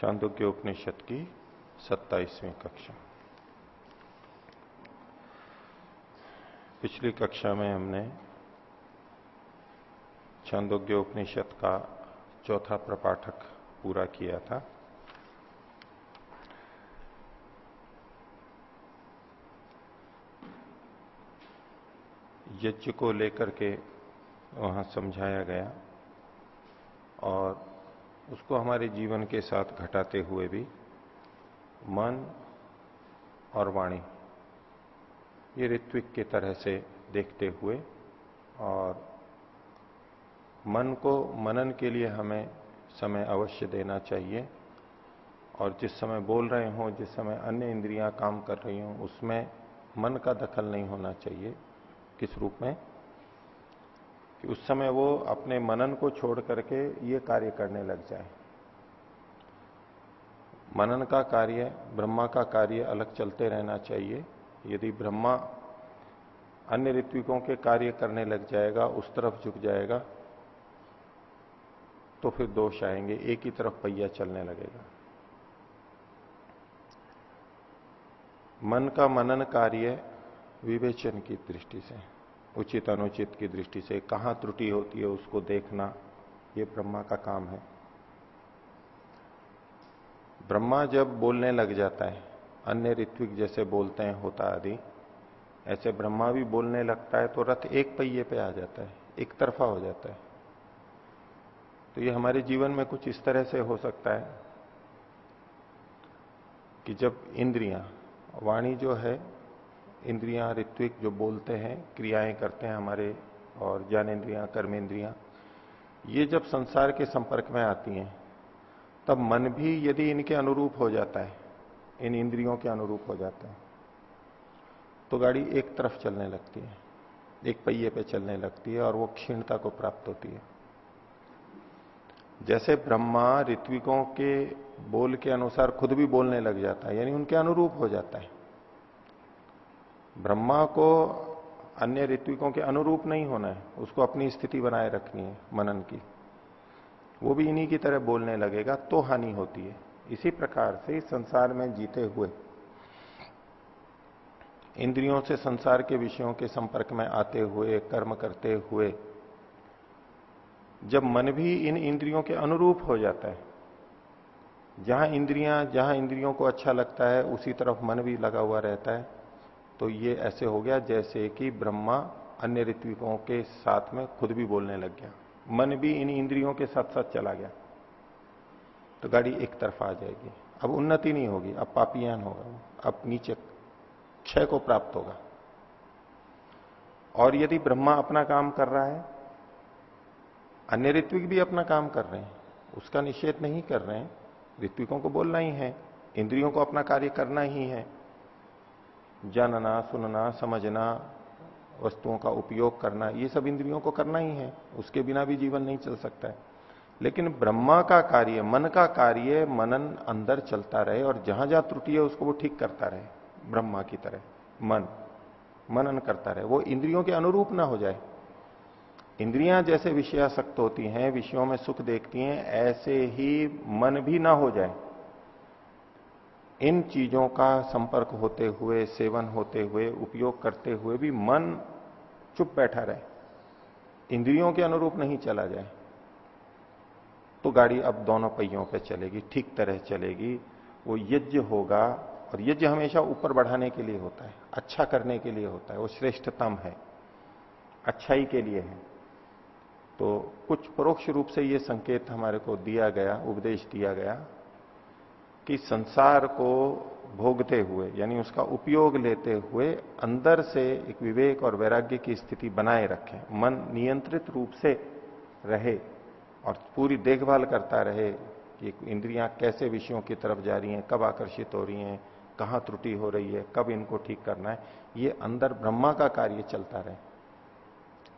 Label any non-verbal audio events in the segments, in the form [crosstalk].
चांदोग्य उपनिषद की सत्ताईसवीं कक्षा। पिछली कक्षा में हमने छंदोग्य उपनिषद का चौथा प्रपाठक पूरा किया था। यज्ञ को लेकर के वहाँ समझाया गया उसको हमारे जीवन के साथ घटाते हुए भी मन और वाणी, ये ऋत्विक की तरह से देखते हुए और मन को मनन के लिए हमें समय अवश्य देना चाहिए। और जिस समय बोल रहे हों, जिस समय अन्य इंद्रियाँ काम कर रही हों, उसमें मन का दखल नहीं होना चाहिए। किस रूप में? कि उस समय वो अपने मनन को छोड़ करके ये कार्य करने लग जाए। मनन का कार्य, ब्रह्मा का कार्य अलग चलते रहना चाहिए। यदि ब्रह्मा अन्य ऋत्विकों के कार्य करने लग जाएगा, उस तरफ़ झुक जाएगा तो फिर दोष आएँगे, एक ही तरफ़ पहिया चलने लगेगा। मन का मनन कार्य विवेचन की दृष्टि से उचित अनुचित की दृष्टि से, कहाँ त्रुटि होती है उसको देखना, ये ब्रह्मा का काम है। ब्रह्मा जब बोलने लग जाता है, अन्य ऋत्विक जैसे बोलते हैं, होता आदि, ऐसे ब्रह्मा भी बोलने लगता है तो रथ एक पहिए पे आ जाता है, एक तरफा हो जाता है। तो ये हमारे जीवन में कुछ इस तरह से हो सकता है कि जब इंद्रियाँ, वाणी जो है, इंद्रियाँ, ऋत्विक जो बोलते हैं, क्रियाएँ करते हैं हमारे और ज्ञान इंद्रियाँ कर्म इंद्रियाँ ये जब संसार के संपर्क में आती हैं तब मन भी यदि इनके अनुरूप हो जाता है, इन इंद्रियों के अनुरूप हो जाता है तो गाड़ी एक तरफ़ चलने लगती है, एक पहिए पे चलने लगती है और वो क्षीणता को प्राप्त होती है। जैसे ब्रह्मा ऋत्विकों के बोल के अनुसार खुद भी बोलने लग जाता है, यानी उनके अनुरूप हो जाता है। ब्रह्मा को अन्य ऋत्विकों के अनुरूप नहीं होना है, उसको अपनी स्थिति बनाए रखनी है, मनन की। वो भी इन्हीं की तरह बोलने लगेगा तो हानि होती है। इसी प्रकार से इस संसार में जीते हुए, इंद्रियों से संसार के विषयों के संपर्क में आते हुए, कर्म करते हुए, जब मन भी इन इंद्रियों के अनुरूप हो जाता है, जहाँ इंद्रियाँ, जहाँ इंद्रियों को अच्छा लगता है, उसी तरफ़ मन भी लगा हुआ रहता है तो ये ऐसे हो गया जैसे कि ब्रह्मा अन्य ऋत्विकों के साथ में खुद भी बोलने लग गया। मन भी इन इंद्रियों के साथ साथ चला गया। तो गाड़ी एक तरफ़ आ जाएगी। अब उन्नति नहीं होगी, अब पापियान होगा अब नीचे क्षय को प्राप्त होगा। और यदि ब्रह्मा अपना काम कर रहा है अन्य ऋत्विक भी अपना काम कर रहे हैं, उसका निषेध नहीं कर रहे हैं, ऋत्विकों को बोलना ही है, इंद्रियों को अपना कार्य करना ही है। जानना, सुनना, समझना वस्तुओं का उपयोग करना, ये सब इंद्रियों को करना ही है, उसके बिना भी जीवन नहीं चल सकता है। लेकिन ब्रह्मा का कार्य, मन का कार्य, मनन अंदर चलता रहे और जहाँ जहाँ त्रुटि है उसको वो ठीक करता रहे, ब्रह्मा की तरह। मन, मनन करता रहे, वो इंद्रियों के अनुरूप ना हो जाए। इंद्रियाँ जैसे विषयासक्त होती हैं, विषयों में सुख देखती हैं, ऐसे ही मन भी ना हो जाए। इन चीज़ों का संपर्क होते हुए, सेवन होते हुए, उपयोग करते हुए भी मन चुप बैठा रहे। इंद्रियों के अनुरूप नहीं चला जाए। तो गाड़ी अब दोनों पहियों पे चलेगी, ठीक तरह चलेगी। वो यज्ञ होगा और यज्ञ हमेशा ऊपर बढ़ाने के लिए होता है अच्छा करने के लिए होता है। वो श्रेष्ठतम है, अच्छाई के लिए है। तो कुछ परोक्ष रूप से ये संकेत हमारे को दिया गया, उपदेश दिया गया। कि संसार को भोगते हुए, यानी उसका उपयोग लेते हुए अंदर से एक विवेक और वैराग्य की स्थिति बनाए रखें। मन नियंत्रित रूप से रहे और पूरी देखभाल करता रहे कि इंद्रियाँ कैसे विषयों की तरफ़ जा रही हैं, कब आकर्षित हो रही हैं, कहाँ त्रुटि हो रही है, कब इनको ठीक करना है, ये अंदर ब्रह्मा का कार्य चलता रहे।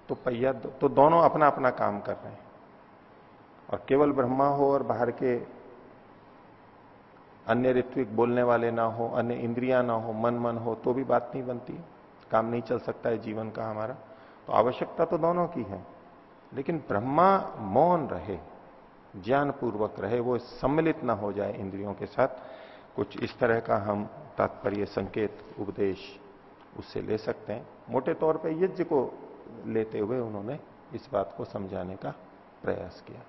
तो पहिया तो दोनों अपना अपना काम कर रहे हैं। और केवल ब्रह्मा हो और बाहर के अन्य ऋत्विक बोलने वाले ना हो, अन्य इंद्रियाँ ना हो, मन मन हो तो भी बात नहीं बनती। काम नहीं चल सकता है जीवन का हमारा। तो आवश्यकता तो दोनों की है। लेकिन ब्रह्मा मौन रहे ज्ञान पूर्वक रहे, वो सम्मिलित ना हो जाए इंद्रियों के साथ, कुछ इस तरह का हम तात्पर्य, संकेत, उपदेश उससे ले सकते हैं। मोटे तौर पे यज्ञ को लेते हुए उन्होंने इस बात को समझाने का प्रयास किया।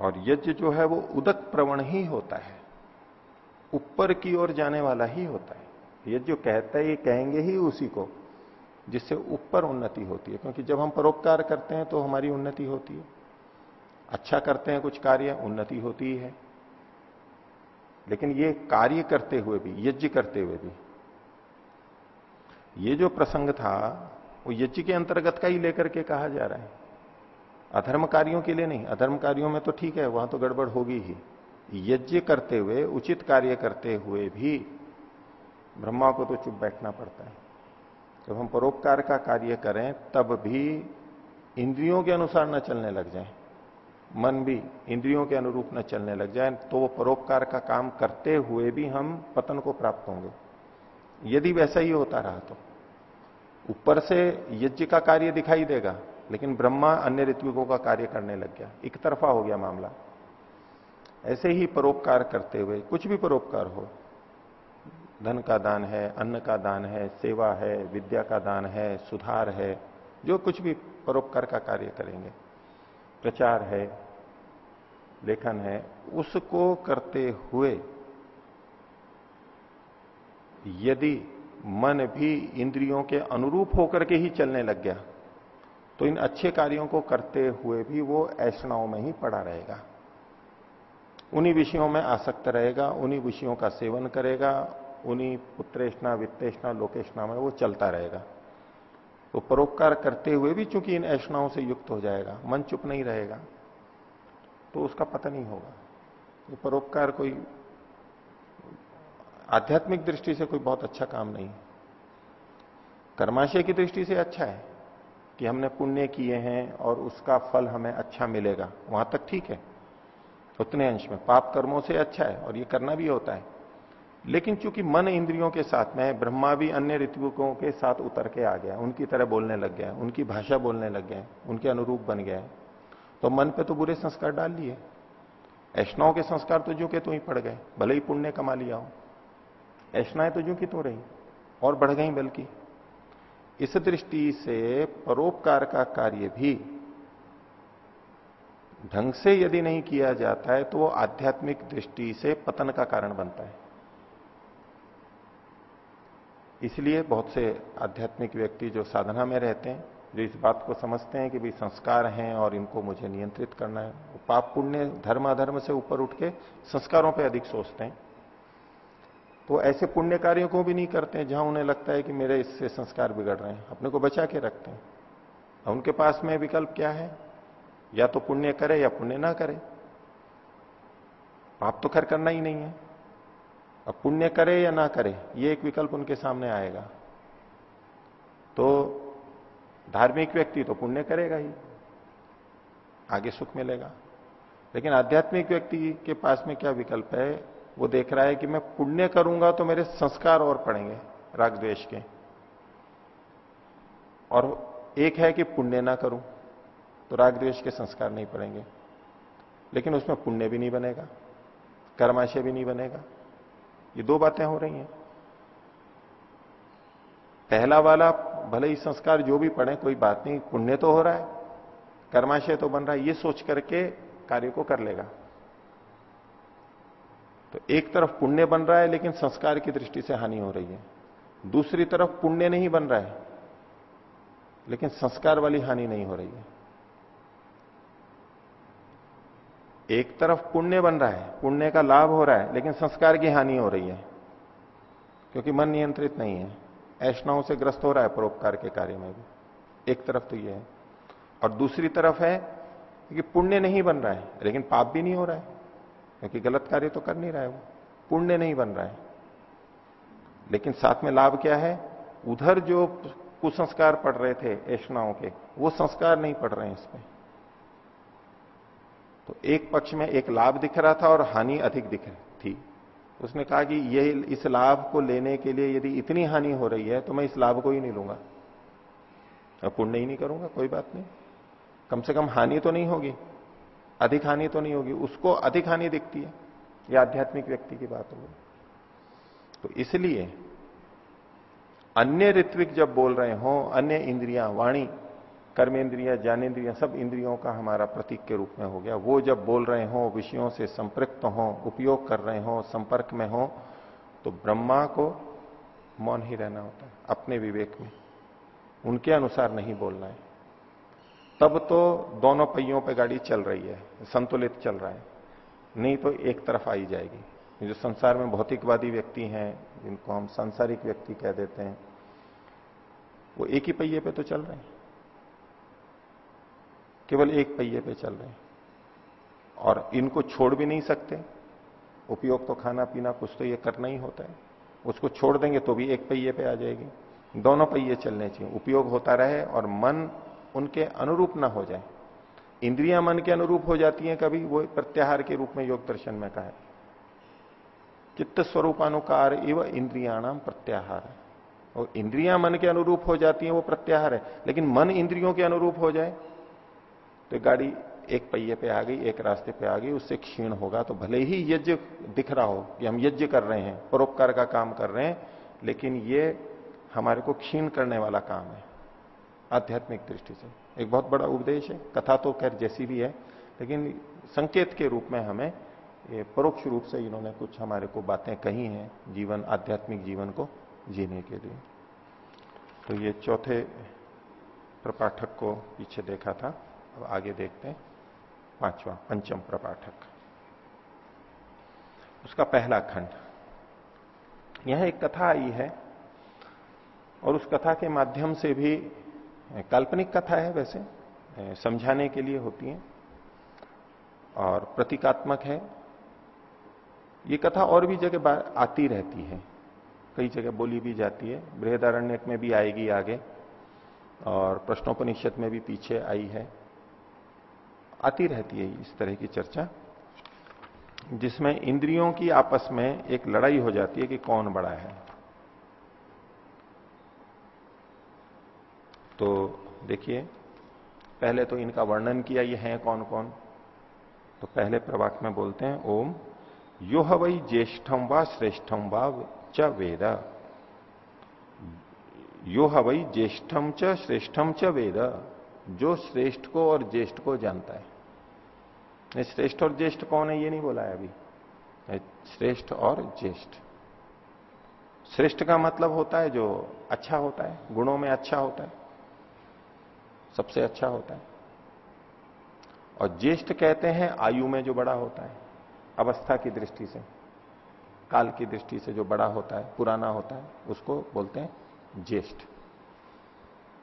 और यज्ञ जो है वो उदक प्रवण ही होता है, ऊपर की ओर जाने वाला ही होता है। यज्ञ कहता है ये कहेंगे ही उसी को, जिससे ऊपर उन्नति होती है। क्योंकि जब हम परोपकार करते हैं तो हमारी उन्नति होती है। अच्छा करते हैं कुछ कार्य, उन्नति होती है। लेकिन ये कार्य करते हुए भी, यज्ञ करते हुए भी, ये जो प्रसंग था, वो यज्ञ के अंतर्गत का ही लेकर के कहा जा रहा है। अधर्म कार्यों के लिए नहीं अधर्म कार्यों में तो ठीक है, वहाँ तो गड़बड़ होगी ही। यज्ञ करते हुए, उचित कार्य करते हुए भी ब्रह्मा को तो चुप बैठना पड़ता है। जब हम परोपकार का कार्य करें, तब भी इंद्रियों के अनुसार न चलने लग जाए। मन भी इंद्रियों के अनुरूप न चलने लग जाए तो वो परोपकार का काम करते हुए भी हम पतन को प्राप्त होंगे। यदि वैसा ही होता रहा तो। ऊपर से यज्ञ का कार्य दिखाई देगा लेकिन ब्रह्मा अन्य ऋत्विकों का कार्य करने लग गया। एक तरफा हो गया मामला। ऐसे ही परोपकार करते हुए, कुछ भी परोपकार हो, धन का दान है, अन्न का दान है, सेवा है, विद्या का दान है, सुधार है, जो कुछ भी परोपकार का कार्य करेंगे। प्रचार है, लेखन है, उसको करते हुए यदि मन भी इंद्रियों के अनुरूप होकर के ही चलने लग गया तो इन अच्छे कार्यों को करते हुए भी वो ऐसनाओं में ही पड़ा रहेगा। उन्हीं विषयों में आसक्त रहेगा, उन्हीं विषयों का सेवन करेगा, उन्हीं पुत्रेष्णा, वित्तेष्णा, लोकेष्णा में वो चलता रहेगा। तो परोपकार करते हुए भी चूँकि इन ऐष्णाओं से युक्त हो जाएगा, मन चुप नहीं रहेगा तो उसका पता नहीं होगा। ये परोपकार कोई आध्यात्मिक दृष्टि से कोई बहुत अच्छा काम नहीं। है कर्माशय की दृष्टि से अच्छा है। कि हमने पुण्य किए हैं और उसका फल हमें अच्छा मिलेगा। वहाँ तक ठीक है। उतने अंश में। पाप कर्मों से अच्छा है और ये करना भी होता है। लेकिन चूँकि मन इंद्रियों के साथ, में ब्रह्मा भी अन्य ऋतुकों के साथ उतर के आ गया, उनकी तरह बोलने लग गया, उनकी भाषा बोलने लग गया, उनके अनुरूप बन गया तो मन पे तो बुरे संस्कार डाल लिए ऐष्णाओं के संस्कार तो जो के तो ही पड़ गए। भले ही पुण्य कमा लिया हो। ऐष्णाएँ तो जो की तो रही। और बढ़ गई बल्कि। इस दृष्टि से परोपकार का कार्य भी ढंग से यदि नहीं किया जाता है तो वो आध्यात्मिक दृष्टि से पतन का कारण बनता है। इसलिए बहुत से आध्यात्मिक व्यक्ति जो साधना में रहते हैं, जो इस बात को समझते हैं कि भाई संस्कार हैं और इनको मुझे नियंत्रित करना है, वो पाप पुण्य धर्म अधर्म से ऊपर उठ के संस्कारों पर अधिक सोचते हैं। तो ऐसे पुण्य कार्यों को भी नहीं करते जहाँ उन्हें लगता है कि मेरे इससे संस्कार बिगड़ रहे हैं। अपने को बचा के रखते हैं। उनके पास में विकल्प क्या है? या तो पुण्य करे या पुण्य ना करे। पाप तो खैर करना ही नहीं है। अब पुण्य करे या ना करे, ये एक विकल्प उनके सामने आएगा। तो धार्मिक व्यक्ति तो पुण्य करेगा ही, आगे सुख मिलेगा। लेकिन आध्यात्मिक व्यक्ति के पास में क्या विकल्प है? वो देख रहा है कि मैं पुण्य करूँगा तो मेरे संस्कार और पड़ेंगे, राग द्वेश के। और एक है कि पुण्य ना करूँ तो राग द्वेश के संस्कार नहीं पड़ेंगे। लेकिन उसमें पुण्य भी नहीं बनेगा, कर्माशय भी नहीं बनेगा। ये दो बातें हो रही हैं। पहला वाला, भले ही संस्कार जो भी पड़े, कोई बात नहीं, पुण्य तो हो रहा है, कर्माशय तो बन रहा है, ये सोच करके कार्य को कर लेगा। तो एक तरफ़ पुण्य बन रहा है, लेकिन संस्कार की दृष्टि से हानि हो रही है। दूसरी तरफ़ पुण्य नहीं बन रहा है, लेकिन संस्कार वाली हानि नहीं हो रही है। एक तरफ़ पुण्य बन रहा है, पुण्य का लाभ हो रहा है, लेकिन संस्कार की हानि हो रही है, क्योंकि मन नियंत्रित नहीं है। ऐष्णाओं से ग्रस्त हो रहा है परोपकार के कार्य में भी। एक तरफ़ तो यह है। और दूसरी तरफ़ है कि पुण्य नहीं बन रहा है, लेकिन पाप भी नहीं हो रहा है। क्योंकि गलत कार्य तो कर नहीं रहा है वो, पुण्य नहीं बन रहा है। लेकिन साथ में लाभ क्या है? उधर जो कुसंस्कार पड़ रहे थे ऐष्णाओं के, वो संस्कार नहीं पड़ रहे हैं इसमें। तो एक पक्ष में एक लाभ दिख रहा था और हानि अधिक दिख रही थी। उसने कहा कि ये इस लाभ को लेने के लिए यदि इतनी हानि हो रही है तो मैं इस लाभ को ही नहीं लूँगा। पुण्य ही नहीं करूँगा, कोई बात नहीं। कम से कम हानि तो नहीं होगी। अधिक हानि तो नहीं होगी, उसको अधिक हानि दिखती है यह आध्यात्मिक व्यक्ति की बात होगी तो इसलिए, अन्य ऋत्विक जब बोल रहे हो, अन्य इंद्रियाँ, वाणी, कर्मेंद्रिया ज्ञानेन्द्रिया सब इंद्रियों का हमारा प्रतीक के रूप में हो गया। वो जब बोल रहे हो, विषयों से संपृक्त हो, उपयोग कर रहे हो, संपर्क में हो तो ब्रह्मा को मौन ही रहना होता है, अपने विवेक में। उनके अनुसार नहीं बोलना है। तब तो दोनों पहियों पे गाड़ी चल रही है, संतुलित चल रहा है। नहीं तो एक तरफ़ आई जाएगी। जो संसार में भौतिकवादी व्यक्ति हैं, जिनको हम सांसारिक व्यक्ति कह देते हैं, वो एक ही पहिए पे तो चल रहे हैं। केवल एक पहिए पे चल रहे हैं। और इनको छोड़ भी नहीं सकते। उपयोग तो खाना पीना कुछ तो ये करना ही होता है। उसको छोड़ देंगे तो भी एक पहिए पे आ जाएगी। दोनों पहिए चलने चाहिए। उपयोग होता रहे और मन उनके अनुरूप ना हो जाए। इंद्रियाँ मन के अनुरूप हो जाती हैं कभी, वो प्रत्याहार के रूप में योग दर्शन में कहा चित्त स्वरूपानुकार एवं इंद्रियाणाम प्रत्याहार। और इंद्रियाँ मन के अनुरूप हो जाती हैं, वो प्रत्याहार है। लेकिन मन इंद्रियों के अनुरूप हो जाए तो गाड़ी एक पहिए पे आ गई, एक रास्ते पे आ गई, उससे क्षीण होगा तो भले ही यज्ञ दिख रहा हो कि हम यज्ञ कर रहे हैं, परोपकार का काम कर रहे हैं, लेकिन ये हमारे को क्षीण करने वाला काम है। आध्यात्मिक दृष्टि से। एक बहुत बड़ा उपदेश है, कथा तो खैर जैसी भी है, लेकिन संकेत के रूप में हमें ये परोक्ष रूप से इन्होंने कुछ हमारे को बातें कही हैं, जीवन, आध्यात्मिक जीवन को जीने के लिए। तो ये चौथे प्रपाठक को पीछे देखा था, अब आगे देखते हैं, पांचवा, पंचम प्रपाठक। उसका पहला खंड। यह एक कथा आई है, और उस कथा के माध्यम से भी काल्पनिक कथा है वैसे समझाने के लिए होती है और प्रतीकात्मक है। ये कथा और भी जगह आती रहती है। कई जगह बोली भी जाती है। बृहदारण्य में भी आएगी आगे और प्रश्नोपनिषद में भी पीछे आई है। आती रहती है इस तरह की चर्चा, जिसमें इंद्रियों की आपस में एक लड़ाई हो जाती है कि कौन बड़ा है। तो देखिए, पहले तो इनका वर्णन किया ये हैं कौन कौन तो पहले प्रवाक में बोलते हैं, ओम यो वही ज्येष्ठम व श्रेष्ठम व च वेद। यो वही ज्येष्ठम च श्रेष्ठम च वेद, जो श्रेष्ठ को और ज्येष्ठ को जानता है। श्रेष्ठ और ज्येष्ठ कौन है, ये नहीं बोला है अभी। श्रेष्ठ और ज्येष्ठ। श्रेष्ठ का मतलब होता है जो अच्छा होता है, गुणों में अच्छा होता है। सबसे अच्छा होता है। और ज्येष्ठ कहते हैं, आयु में जो बड़ा होता है, अवस्था की दृष्टि से, काल की दृष्टि से जो बड़ा होता है, पुराना होता है, उसको बोलते हैं ज्येष्ठ।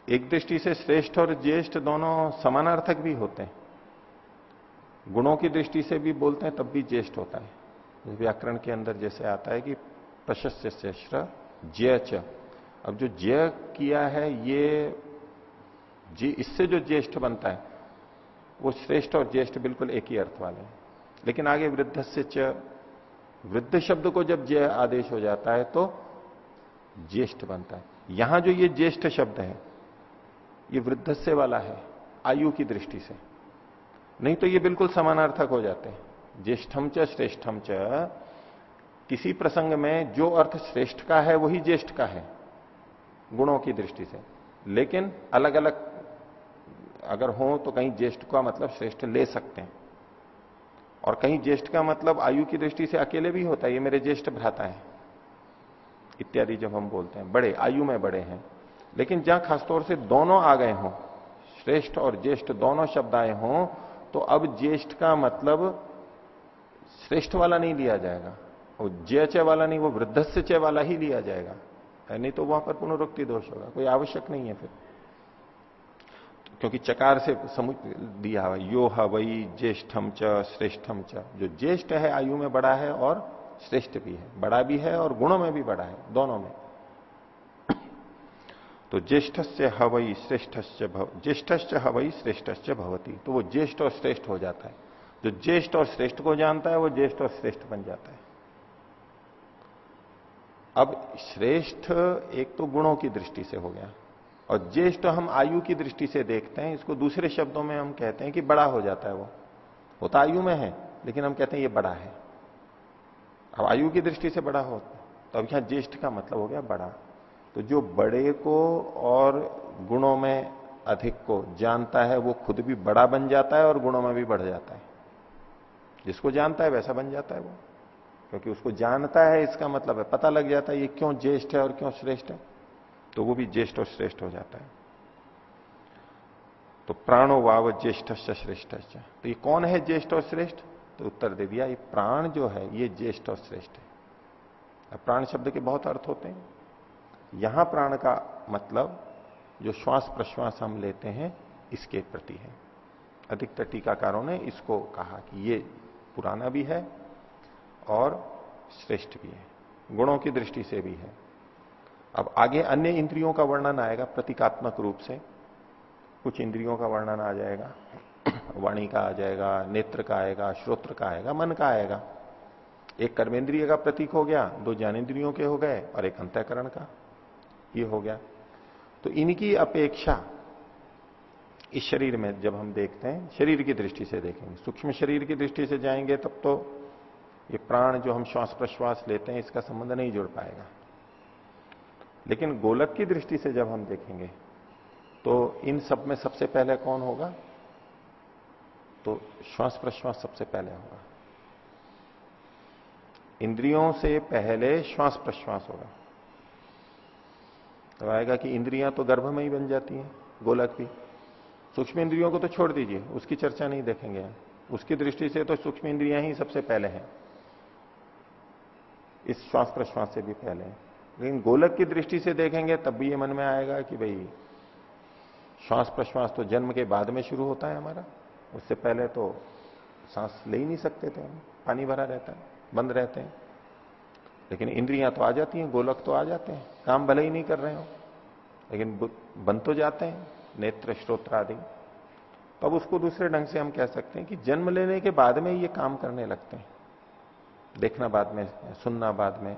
एक दृष्टि से श्रेष्ठ और ज्येष्ठ दोनों समानार्थक भी होते हैं। गुणों की दृष्टि से भी बोलते हैं, तब भी ज्येष्ठ होता है। व्याकरण के अंदर जैसे आता है कि प्रशस्य श्रेष्ठ च। अब जो ज्य किया है, ये जी, इससे जो ज्येष्ठ बनता है, वो श्रेष्ठ और ज्येष्ठ बिल्कुल एक ही अर्थ वाले हैं। लेकिन आगे वृद्ध से च वृद्ध शब्द को जब जय आदेश हो जाता है तो ज्येष्ठ बनता है। यहाँ जो ये ज्येष्ठ शब्द है, ये वृद्ध से वाला है, आयु की दृष्टि से। नहीं तो ये बिल्कुल समानार्थक हो जाते हैं। ज्येष्ठम च, श्रेष्ठम च, किसी प्रसंग में जो अर्थ श्रेष्ठ का है, वही ज्येष्ठ का है, गुणों की दृष्टि से। लेकिन अलग अलग अगर हो तो कहीं ज्येष्ठ का मतलब श्रेष्ठ ले सकते हैं। और कहीं ज्येष्ठ का मतलब आयु की दृष्टि से अकेले भी होता है, ये मेरे ज्येष्ठ भ्राता है। इत्यादि जब हम बोलते हैं, बड़े, आयु में बड़े हैं। लेकिन जहाँ खासतौर से दोनों आ गए हों, श्रेष्ठ और ज्येष्ठ दोनों शब्द आए हों तो अब ज्येष्ठ का मतलब श्रेष्ठ वाला नहीं लिया जाएगा। वो जय चय वाला नहीं, वो वृद्धस्य वाला ही लिया जाएगा। नहीं तो वहाँ पर पुनरुक्ति दोष होगा, कोई आवश्यक नहीं है फिर। क्योंकि चकार से समुच दिया हुआ यो हई ज्येष्ठम च श्रेष्ठम च। जो ज्येष्ठ है, आयु में बड़ा है और श्रेष्ठ भी है। बड़ा भी है और गुणों में भी बड़ा है, दोनों में। तो ज्येष्ठ से हवई श्रेष्ठ ज्येष्ठ हवई श्रेष्ठ भवती। तो वो ज्येष्ठ और श्रेष्ठ हो जाता है। जो ज्येष्ठ और श्रेष्ठ को जानता है, वो ज्येष्ठ और श्रेष्ठ बन जाता है। अब श्रेष्ठ एक तो गुणों की दृष्टि से हो गया। और ज्येष्ठ हम आयु की दृष्टि से देखते हैं, इसको दूसरे शब्दों में हम कहते हैं कि बड़ा हो जाता है वो। वो तो आयु में है, लेकिन हम कहते हैं ये बड़ा है। अब आयु की दृष्टि से बड़ा हो तो अब यहाँ ज्येष्ठ का मतलब हो गया बड़ा। तो जो बड़े को और गुणों में अधिक को जानता है, वो खुद भी बड़ा बन जाता है और गुणों में भी बढ़ जाता है। जिसको जानता है वैसा बन जाता है वो, क्योंकि उसको जानता है, इसका मतलब है, पता लग जाता है ये क्यों ज्येष्ठ है और क्यों श्रेष्ठ है। तो वो भी ज्येष्ठ और श्रेष्ठ हो जाता है। तो प्राणो वाव ज्येष्ठ श्रेष्ठ तो ये कौन है ज्येष्ठ और श्रेष्ठ? तो उत्तर दे दिया, ये प्राण जो है, ये ज्येष्ठ और श्रेष्ठ है। प्राण शब्द के बहुत अर्थ होते हैं। यहाँ प्राण का मतलब जो श्वास प्रश्वास हम लेते हैं, इसके प्रति है। अधिकतर टीकाकारों ने इसको कहा कि ये पुराना भी है और श्रेष्ठ भी है। गुणों की दृष्टि से भी है। अब आगे अन्य इंद्रियों का वर्णन आएगा, प्रतीकात्मक रूप से। कुछ इंद्रियों का वर्णन आ जाएगा। वाणी का आ जाएगा, नेत्र का आएगा, श्रोत्र का आएगा, मन का आएगा। एक कर्मेंद्रिय का प्रतीक हो गया, दो ज्ञानेन्द्रियों के हो गए और एक अंतःकरण का। ये हो गया। तो इनकी अपेक्षा इस शरीर में जब हम देखते हैं, शरीर की दृष्टि से देखेंगे, सूक्ष्म शरीर की दृष्टि से जाएँगे, तब तो ये प्राण जो हम श्वास प्रश्वास लेते हैं, इसका संबंध नहीं जुड़ पाएगा। लेकिन गोलक की दृष्टि से जब हम देखेंगे तो इन सब में सबसे पहले कौन होगा? तो श्वास प्रश्वास सबसे पहले होगा। इंद्रियों से पहले श्वास प्रश्वास होगा। तो आएगा कि इंद्रियाँ तो गर्भ में ही बन जाती हैं, गोलक भी। सूक्ष्म इंद्रियों को तो छोड़ दीजिए, उसकी चर्चा नहीं देखेंगे उसकी दृष्टि से तो सूक्ष्म इंद्रियाँ ही सबसे पहले हैं। इस श्वास प्रश्वास से भी पहले लेकिन गोलक की दृष्टि से देखेंगे, तब भी ये मन में आएगा कि भाई, श्वास प्रश्वास तो जन्म के बाद में शुरू होता है हमारा। उससे पहले तो सांस ले ही नहीं सकते थे हम। पानी भरा रहता है, बंद रहते हैं। लेकिन इंद्रियाँ तो आ जाती हैं, गोलक तो आ जाते हैं। काम भले ही नहीं कर रहे हो, लेकिन बंद तो जाते हैं, नेत्र, श्रोत्र आदि। तब उसको दूसरे ढंग से हम कह सकते हैं कि जन्म लेने के बाद में ये काम करने लगते हैं। देखना बाद में, सुनना बाद में।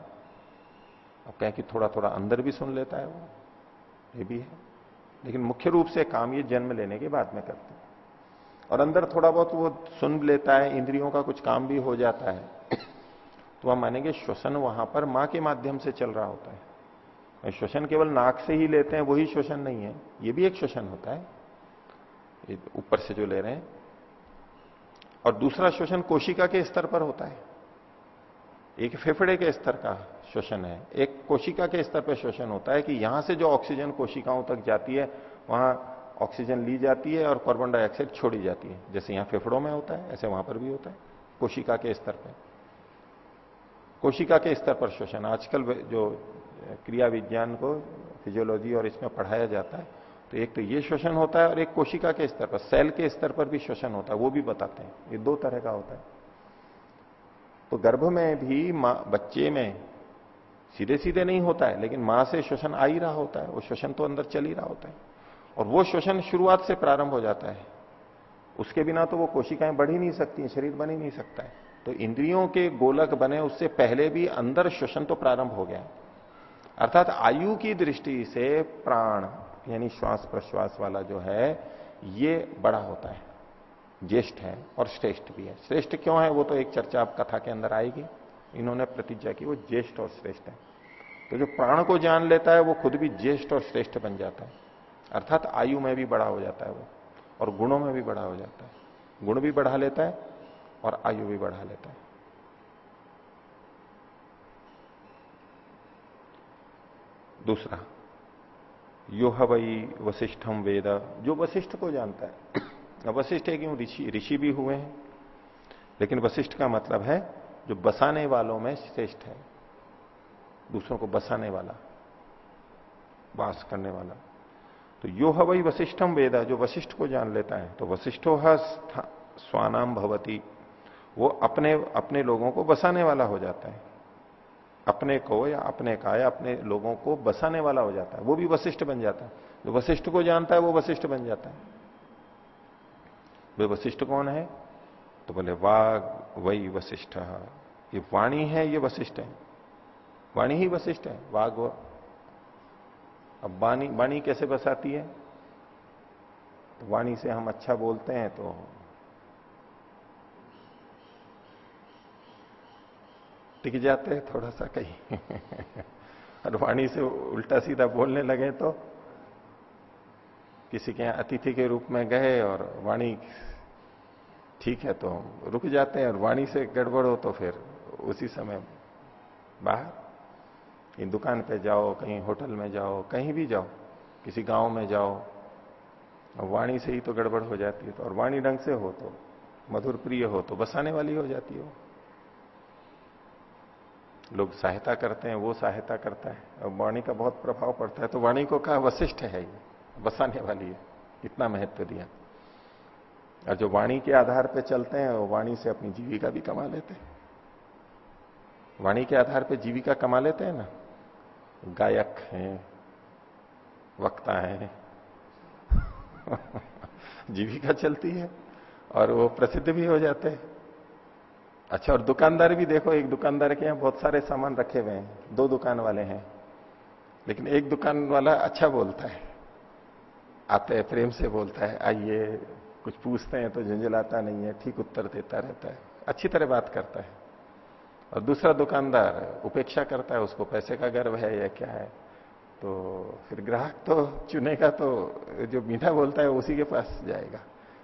अब कहें कि थोड़ा थोड़ा अंदर भी सुन लेता है वो। ये भी है। लेकिन मुख्य रूप से काम ये जन्म लेने के बाद में करते हैं। और अंदर थोड़ा बहुत वो सुन लेता है, इंद्रियों का कुछ काम भी हो जाता है। तो हम मानेंगे श्वसन वहाँ पर माँ के माध्यम से चल रहा होता है। श्वसन केवल नाक से ही लेते हैं, वही श्वसन नहीं है। ये भी एक श्वसन होता है। ऊपर से जो ले रहे हैं। और दूसरा श्वसन कोशिका के स्तर पर होता है। एक फेफड़े के स्तर का। श्वसन है। एक कोशिका के स्तर पर श्वसन होता है कि यहाँ से जो ऑक्सीजन कोशिकाओं तक जाती है, वहाँ ऑक्सीजन ली जाती है और कार्बन डाइऑक्साइड छोड़ी जाती है। जैसे यहाँ फेफड़ों में होता है, ऐसे वहाँ पर भी होता है, कोशिका के स्तर पर। कोशिका के स्तर पर श्वसन। आजकल जो क्रिया विज्ञान को, फिजियोलॉजी और इसमें पढ़ाया जाता है तो एक तो ये श्वसन होता है और एक कोशिका के स्तर पर, सेल के स्तर पर भी श्वसन होता है, वो भी बताते हैं। ये दो तरह का होता है। तो गर्भ में भी बच्चे में सीधे सीधे नहीं होता है, लेकिन माँ से श्वसन आ ही रहा होता है, वो श्वसन तो अंदर चल ही रहा होता है। और वो श्वसन शुरुआत से प्रारंभ हो जाता है। उसके बिना तो वो कोशिकाएँ बढ़ ही नहीं सकती शरीर बन ही नहीं सकता है। तो इंद्रियों के गोलक बने उससे पहले भी अंदर श्वसन तो प्रारंभ हो गया अर्थात आयु की दृष्टि से प्राण, यानी श्वास प्रश्वास वाला जो है, ये बड़ा होता है। ज्येष्ठ है और श्रेष्ठ भी है। श्रेष्ठ क्यों है, वो तो एक चर्चा आप कथा के अंदर आएगी। इन्होंने प्रतिज्ञा की, वो ज्येष्ठ और श्रेष्ठ है। तो जो प्राण को जान लेता है, वो खुद भी ज्येष्ठ और श्रेष्ठ बन जाता है। अर्थात आयु में भी बड़ा हो जाता है वो, और गुणों में भी बड़ा हो जाता है। गुण भी बढ़ा लेता है और आयु भी बढ़ा लेता है। दूसरा योह वही वशिष्ठम वेद। जो वशिष्ठ को जानता है वशिष्ठ है क्यों ऋषि ऋषि भी हुए हैं, लेकिन वशिष्ठ का मतलब है, जो बसाने वालों में श्रेष्ठ है। दूसरों को बसाने वाला वास करने वाला। तो यो वही वशिष्ठम वेदा, जो वशिष्ठ को जान लेता है तो वशिष्ठो स्वानाम भवती। वो अपने अपने लोगों को बसाने वाला हो जाता है। अपने को या अपने का या अपने लोगों को बसाने वाला हो जाता है। वो भी वशिष्ठ बन जाता है। जो वशिष्ठ को जानता है, वो वशिष्ठ बन जाता है। वे वशिष्ठ कौन है? तो बोले, वाग वही वशिष्ठ ये वाणी है, ये वशिष्ठ है। वाणी ही वशिष्ठ है वाघ. अब वाणी वाणी कैसे बसाती है? तो वाणी से हम अच्छा बोलते हैं तो टिक जाते हैं थोड़ा सा कहीं। [laughs] और वाणी से उल्टा सीधा बोलने लगे तो किसी के यहाँ अतिथि के रूप में गए और वाणी ठीक है तो रुक जाते हैं और वाणी से गड़बड़ हो तो फिर उसी समय बाहर। कहीं दुकान पे जाओ, कहीं होटल में जाओ, कहीं भी जाओ, किसी गाँव में जाओ वाणी से ही तो गड़बड़ हो जाती है तो और वाणी ढंग से हो तो मधुर प्रिय हो तो बसाने वाली हो जाती हो। लोग सहायता करते हैं, वो सहायता करता है। और वाणी का बहुत प्रभाव पड़ता है तो वाणी को कहा वशिष्ठ है ये? बसाने वाली है, इतना महत्व दिया। और जो वाणी के आधार पर चलते हैं, वो वाणी से अपनी जीविका भी कमा लेते हैं। वाणी के आधार पर जीविका कमा लेते हैं ना? गायक हैं, वक्ता हैं। [laughs] जीविका चलती है और वो प्रसिद्ध भी हो जाते हैं। अच्छा और दुकानदार भी देखो, एक दुकानदार के यहाँ बहुत सारे सामान रखे हुए हैं। दो दुकान वाले हैं। लेकिन एक दुकान वाला अच्छा बोलता है। आते हैं, प्रेम से बोलता है, आइए, कुछ पूछते हैं तो झंझलाता नहीं है, ठीक उत्तर देता रहता है। अच्छी तरह बात करता है। और दूसरा दुकानदार उपेक्षा करता है, उसको पैसे का गर्व है या क्या है? तो फिर ग्राहक तो चुनेगा तो जो मीठा बोलता है उसी के पास जाएगा।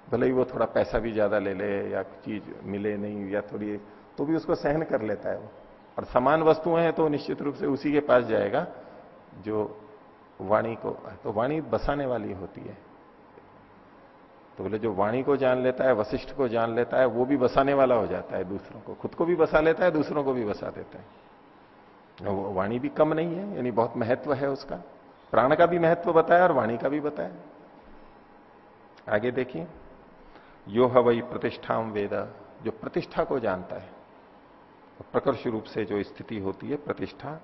भले ही वो थोड़ा पैसा भी ज़्यादा ले ले या चीज़ मिले नहीं या थोड़ी तो भी उसको सहन कर लेता है वो। और समान वस्तुएँ हैं तो निश्चित रूप से उसी के पास जाएगा जो वाणी को तो वाणी बसाने वाली होती है। तो बोले, जो वाणी को जान लेता है, वशिष्ठ को जान लेता है, वो भी बसाने वाला हो जाता है दूसरों को। खुद को भी बसा लेता है, दूसरों को भी बसा देता है। वाणी भी कम नहीं है, यानी बहुत महत्व है उसका। प्राण का भी महत्व बताया और वाणी का भी बताया। आगे देखिए, यो हवई प्रतिष्ठा वेद, जो प्रतिष्ठा को जानता है तो प्रकर्ष रूप से जो स्थिति होती है, प्रतिष्ठा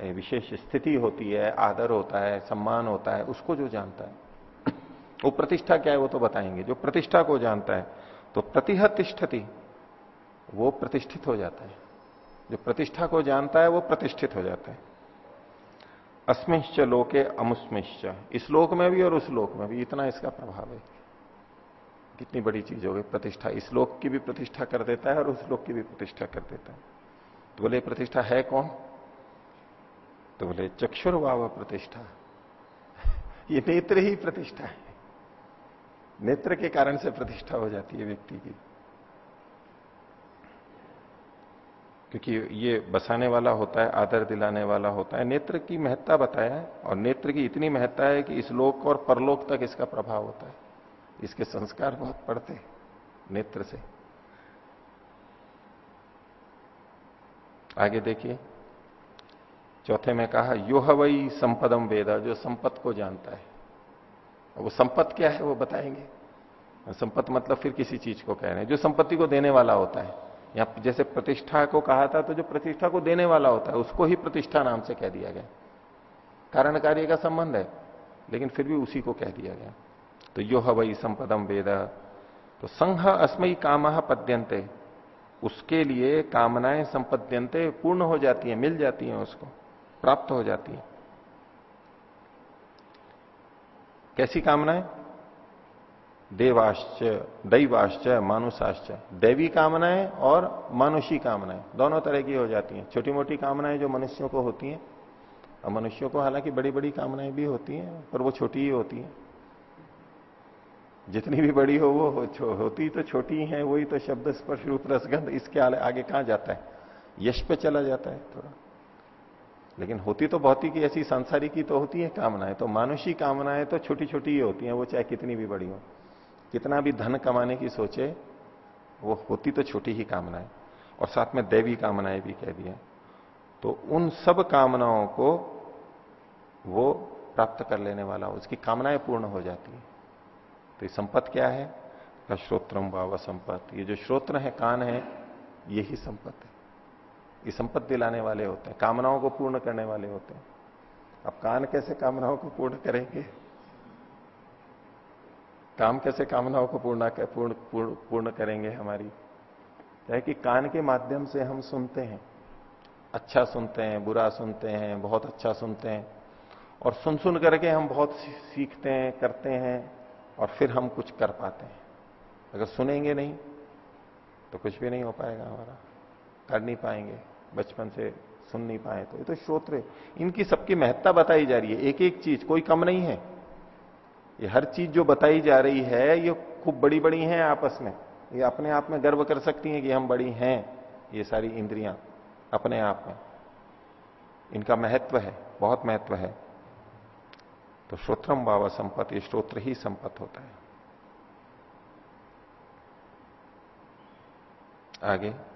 विशेष स्थिति होती है, आदर होता है, सम्मान होता है, उसको जो जानता है। वो प्रतिष्ठा क्या है वो तो बताएँगे। जो प्रतिष्ठा को जानता है तो प्रतिहत तिष्ठति वो प्रतिष्ठित हो जाता है। जो प्रतिष्ठा को जानता है, वो प्रतिष्ठित हो जाता है। अस्मिश्च लोके अमुस्मिश्च। इस लोक में भी और उस लोक में भी। इतना इसका प्रभाव है। कितनी बड़ी चीज़ हो गई, प्रतिष्ठा। इस लोक की भी प्रतिष्ठा कर देता है और उस लोक की भी प्रतिष्ठा कर देता है। तो बोले, प्रतिष्ठा है कौन? तो बोले, चक्षुर्वाव प्रतिष्ठा। [laughs] ये नेत्र ही प्रतिष्ठा है। नेत्र के कारण से प्रतिष्ठा हो जाती है व्यक्ति की। क्योंकि ये बसाने वाला होता है, आदर दिलाने वाला होता है। नेत्र की महत्ता बताया है, और नेत्र की इतनी महत्ता है कि इस लोक और परलोक तक इसका प्रभाव होता है। इसके संस्कार बहुत पड़ते नेत्र से। आगे देखिए, चौथे में कहा योह वही संपदम वेदा जो संपत को जानता है। वो संपत्त क्या है वो बताएँगे। संपत्त मतलब फिर किसी चीज़ को कह रहे हैं। जो संपत्ति को देने वाला होता है। यहाँ जैसे प्रतिष्ठा को कहा था तो जो प्रतिष्ठा को देने वाला होता है, उसको ही प्रतिष्ठा नाम से कह दिया गया। कारण कार्य का संबंध है, लेकिन फिर भी उसी को कह दिया गया। तो यो वही संपदम वेद। तो संघ अस्मयी काम पद्यंते उसके लिए कामनाएँ संपद्यंते पूर्ण हो जाती हैं, मिल जाती हैं उसको, प्राप्त हो जाती है। कैसी कामनाएँ? देवाश्च दैवाश्च मानुषाश्च। दैवी कामनाएँ और मानुषी कामनाएँ दोनों तरह की हो जाती हैं। छोटी मोटी कामनाएँ जो मनुष्यों को होती हैं और मनुष्यों को हालाँकि बड़ी बड़ी कामनाएँ भी होती हैं पर वो छोटी ही होती हैं। जितनी भी बड़ी हो वो हो, होती तो छोटी ही है वही तो शब्द स्पर्श रूप रसगंध इसके आगे कहाँ जाता है? यश पे चला जाता है थोड़ा। लेकिन होती तो बहुत ही की ऐसी सांसारिक की तो होती है कामनाएँ तो मानुषी कामनाएँ तो छोटी छोटी ही होती हैं, वो चाहे कितनी भी बड़ी हो। कितना भी धन कमाने की सोचे, वो होती तो छोटी ही कामनाएँ। और साथ में दैवी कामनाएँ भी कह दिया तो उन सब कामनाओं को वो प्राप्त कर लेने वाला, उसकी कामनाएँ पूर्ण हो जाती है। तो ये संपत क्या है? श्रोत्रम बाबा संपत ये जो श्रोत्र है, कान है यही संपत है। ये संपत्ति लाने वाले होते हैं कामनाओं को पूर्ण करने वाले होते हैं। अब कान कैसे कामनाओं को पूर्ण करेंगे? काम कैसे कामनाओं को पूर्ण पूर्ण पूर्ण, करेंगे हमारी? है कि कान के माध्यम से हम सुनते हैं। अच्छा सुनते हैं बुरा सुनते हैं बहुत अच्छा सुनते हैं। और सुन सुन करके हम बहुत सीखते हैं करते हैं और फिर हम कुछ कर पाते हैं। अगर सुनेंगे नहीं तो कुछ भी नहीं हो पाएगा हमारा कर नहीं पाएँगे। बचपन से सुन नहीं पाए तो। ये तो श्रोत्र इनकी सबकी महत्ता बताई जा रही है। एक एक चीज़, कोई कम नहीं है। ये हर चीज़ जो बताई जा रही है, ये खूब बड़ी बड़ी हैं आपस में। ये अपने आप में गर्व कर सकती हैं कि हम बड़ी हैं, ये सारी इंद्रियाँ अपने आप में। इनका महत्व है, बहुत महत्व है। तो श्रोत्रम बाबा संपत्ति, ये श्रोत्र ही संपत्त होता है। आगे।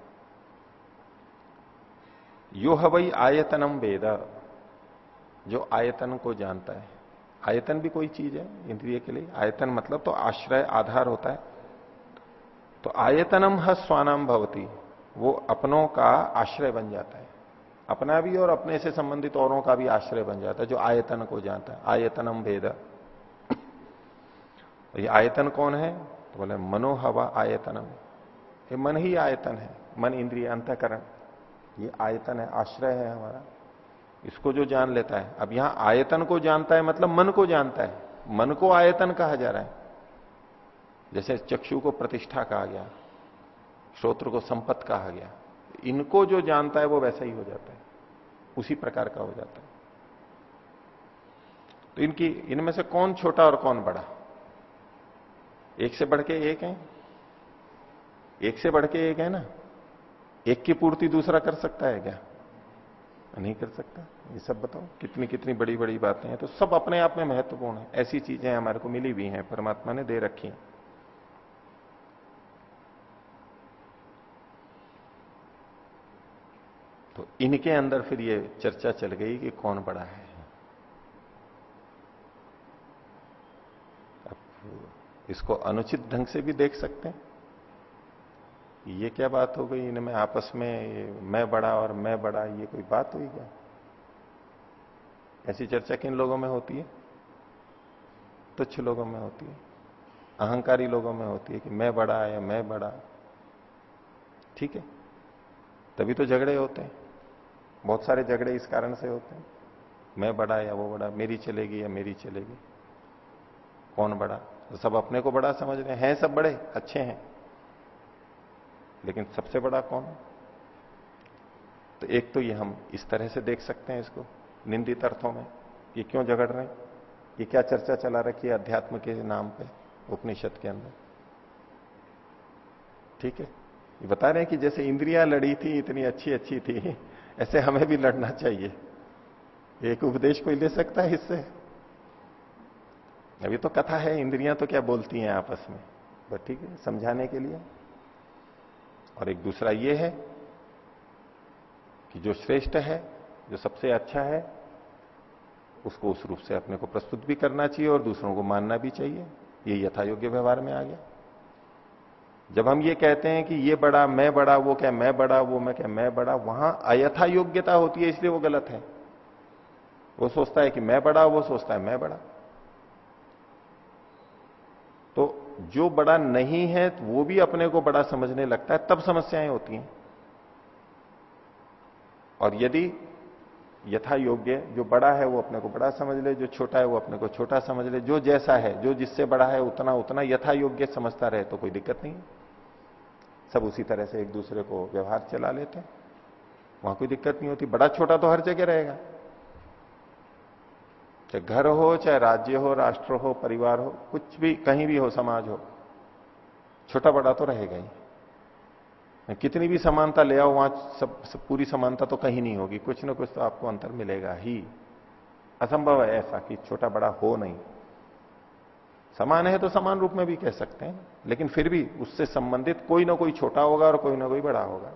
यो हवई आयतनम वेद। जो आयतन को जानता है। आयतन भी कोई चीज़ है इंद्रिय के लिए। आयतन मतलब तो आश्रय, आधार होता है। तो आयतनम ह स्वानाम भवती। वो अपनों का आश्रय बन जाता है। अपना भी और अपने से संबंधित औरों का भी आश्रय बन जाता है, जो आयतन को जानता है। आयतनम भेद ये आयतन कौन है? तो बोले मनोहवा आयतनम। ये मन ही आयतन है। मन इंद्रिय अंतकरण। ये आयतन है, आश्रय है हमारा। इसको जो जान लेता है, अब यहाँ आयतन को जानता है मतलब मन को जानता है। मन को आयतन कहा जा रहा है। जैसे चक्षु को प्रतिष्ठा कहा गया, श्रोत्र को संपत्त कहा गया, इनको जो जानता है वो वैसा ही हो जाता है। उसी प्रकार का हो जाता है। तो इनकी, इनमें से कौन छोटा और कौन बड़ा? एक से बढ़ के एक है? एक से बढ़ के एक है ना? एक की पूर्ति दूसरा कर सकता है क्या? नहीं कर सकता। ये सब बताओ, कितनी कितनी बड़ी बड़ी बातें हैं तो सब अपने आप में महत्वपूर्ण है। ऐसी चीज़ें हमारे को मिली हुई हैं, परमात्मा ने दे रखी हैं। तो इनके अंदर फिर ये चर्चा चल गई कि कौन बड़ा है। अब इसको अनुचित ढंग से भी देख सकते हैं। ये क्या बात हो गई? इनमें आपस में, मैं बड़ा और मैं बड़ा, ये कोई बात हुई क्या? ऐसी चर्चा किन लोगों में होती है? तुच्छ लोगों में होती है। अहंकारी लोगों में होती है कि मैं बड़ा या मैं बड़ा। ठीक है? तभी तो झगड़े होते हैं। बहुत सारे झगड़े इस कारण से होते हैं। मैं बड़ा या वो बड़ा, मेरी चलेगी या मेरी चलेगी। कौन बड़ा? सब अपने को बड़ा समझ रहे हैं सब बड़े? अच्छे हैं। लेकिन सबसे बड़ा कौन? तो एक तो ये हम इस तरह से देख सकते हैं इसको, निंदित अर्थों में। ये क्यों झगड़ रहे हैं? ये क्या चर्चा चला रखी है अध्यात्म के नाम पे, उपनिषद के अंदर? ठीक है? ये बता रहे हैं कि जैसे इंद्रियाँ लड़ी थी, इतनी अच्छी अच्छी थी, ऐसे हमें भी लड़ना चाहिए। एक उपदेश कोई ले सकता है इससे? अभी तो कथा है, इंद्रियाँ तो क्या बोलती हैं आपस में? बस ठीक है, समझाने के लिए। और एक दूसरा ये है कि जो श्रेष्ठ है, जो सबसे अच्छा है, उसको उस रूप से अपने को प्रस्तुत भी करना चाहिए और दूसरों को मानना भी चाहिए। ये यथा योग्य व्यवहार में आ गया। जब हम ये कहते हैं कि ये बड़ा, मैं बड़ा, वो क्या, मैं बड़ा, वो मैं क्या, मैं बड़ा, वहाँ अयथा योग्यता होती है, इसलिए वो गलत है। वो सोचता है कि मैं बड़ा, वो सोचता है मैं बड़ा। तो जो बड़ा नहीं है वो भी अपने को बड़ा समझने लगता है, तब समस्याएँ होती हैं। और यदि यथा योग्य जो बड़ा है, वो अपने को बड़ा समझ ले, जो छोटा है, वो अपने को छोटा समझ ले, जो जैसा है, जो जिससे बड़ा है, उतना उतना यथा योग्य समझता रहे तो कोई दिक्कत नहीं। सब उसी तरह से एक दूसरे को व्यवहार चला लेते हैं। वहाँ कोई दिक्कत नहीं होती, बड़ा छोटा तो हर जगह रहेगा। चाहे घर हो चाहे राज्य हो राष्ट्र हो परिवार हो कुछ भी कहीं भी हो समाज हो छोटा बड़ा तो रहेगा ही। कितनी भी समानता ले आओ वहाँ सब, सब पूरी समानता तो कहीं नहीं होगी। कुछ ना कुछ तो आपको अंतर मिलेगा ही। असंभव है ऐसा कि छोटा बड़ा हो नहीं। समान है तो समान रूप में भी कह सकते हैं लेकिन फिर भी उससे संबंधित कोई ना कोई छोटा होगा और कोई ना कोई बड़ा होगा।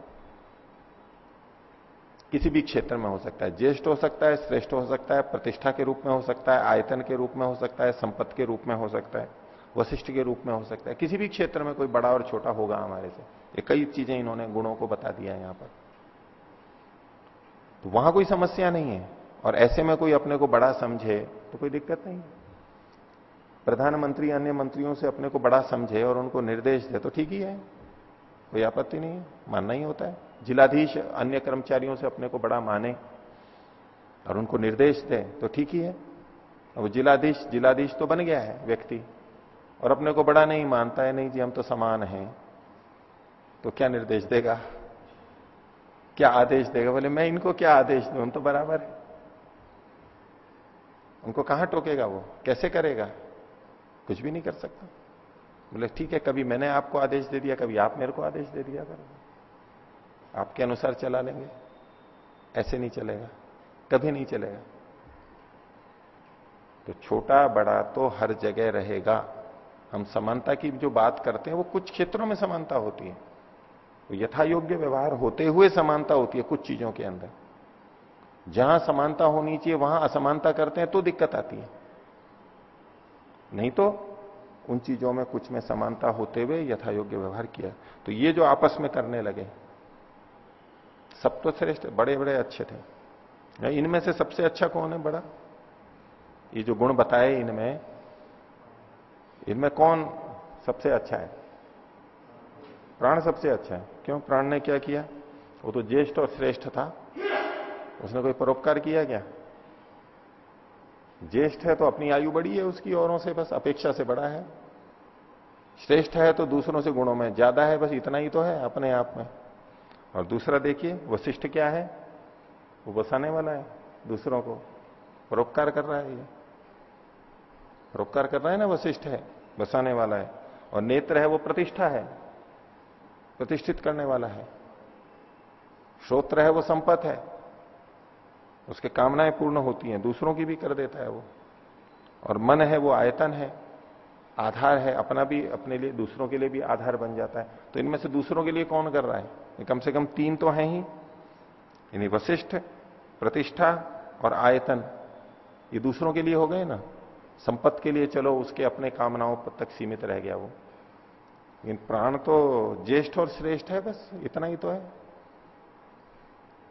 किसी भी क्षेत्र में हो सकता है। ज्येष्ठ हो सकता है, श्रेष्ठ हो सकता है, प्रतिष्ठा के रूप में हो सकता है, आयतन के रूप में हो सकता है, संपत्ति के रूप में हो सकता है, वशिष्ठ के रूप में हो सकता है। किसी भी क्षेत्र में कोई बड़ा और छोटा होगा हमारे से। ये कई चीज़ें इन्होंने गुणों को बता दिया है यहाँ पर। तो वहाँ कोई समस्या नहीं है। और ऐसे में कोई अपने को बड़ा समझे तो कोई दिक्कत नहीं प्रधानमंत्री अन्य मंत्रियों से अपने को बड़ा समझे और उनको निर्देश दे तो ठीक ही है। कोई आपत्ति नहीं है। मानना ही होता है। जिलाधीश अन्य कर्मचारियों से अपने को बड़ा माने और उनको निर्देश दे तो ठीक ही है। वो जिलाधीश जिलाधीश तो बन गया है व्यक्ति और अपने को बड़ा नहीं मानता है, नहीं जी, हम तो समान हैं। तो क्या निर्देश देगा? क्या आदेश देगा? बोले, मैं इनको क्या आदेश दू? हम तो बराबर है। उनको कहाँ टोकेगा वो? कैसे करेगा? कुछ भी नहीं कर सकता। बोले, ठीक है, कभी मैंने आपको आदेश दे दिया, कभी आप मेरे को आदेश दे दिया करो आपके अनुसार चला लेंगे। ऐसे नहीं चलेगा। कभी नहीं चलेगा। तो छोटा बड़ा तो हर जगह रहेगा। हम समानता की जो बात करते हैं, वो कुछ क्षेत्रों में समानता होती है। तो यथा योग्य व्यवहार होते हुए समानता होती है कुछ चीज़ों के अंदर। जहाँ समानता होनी चाहिए, वहाँ असमानता करते हैं तो दिक्कत आती है। नहीं तो उन चीज़ों में कुछ में समानता होते हुए यथा योग्य व्यवहार किया। तो ये जो आपस में करने लगे सब तो श्रेष्ठ बड़े बड़े अच्छे थे। इनमें से सबसे अच्छा कौन है बड़ा? ये जो गुण बताए इनमें इनमें कौन सबसे अच्छा है? प्राण सबसे अच्छा है। क्यों? प्राण ने क्या किया? वो तो ज्येष्ठ और श्रेष्ठ था। उसने कोई परोपकार किया क्या? ज्येष्ठ है तो अपनी आयु बड़ी है, उसकी औरों से बस अपेक्षा से बड़ा है। श्रेष्ठ है तो दूसरों से गुणों में ज़्यादा है, बस इतना ही तो है अपने आप में। और दूसरा देखिए, वशिष्ठ क्या है? वो बसाने वाला है, दूसरों को। परोपकार कर रहा है ये। परोपकार कर रहा है ना, वशिष्ठ है, बसाने वाला है। और नेत्र है, वो प्रतिष्ठा है। प्रतिष्ठित करने वाला है। श्रोत्र है, वो संपत है। उसके कामनाएँ पूर्ण होती हैं, दूसरों की भी कर देता है वो। और मन है, वो आयतन है। आधार है, अपना भी, अपने लिए, दूसरों के लिए भी आधार बन जाता है। तो इनमें से दूसरों के लिए कौन कर रहा है? कम से कम तीन तो है ही। यानी वशिष्ठ, प्रतिष्ठा और आयतन। ये दूसरों के लिए हो गए ना? संपत्ति के लिए चलो, उसके अपने कामनाओं तक सीमित रह गया वो। लेकिन प्राण तो ज्येष्ठ और श्रेष्ठ है बस, इतना ही तो है।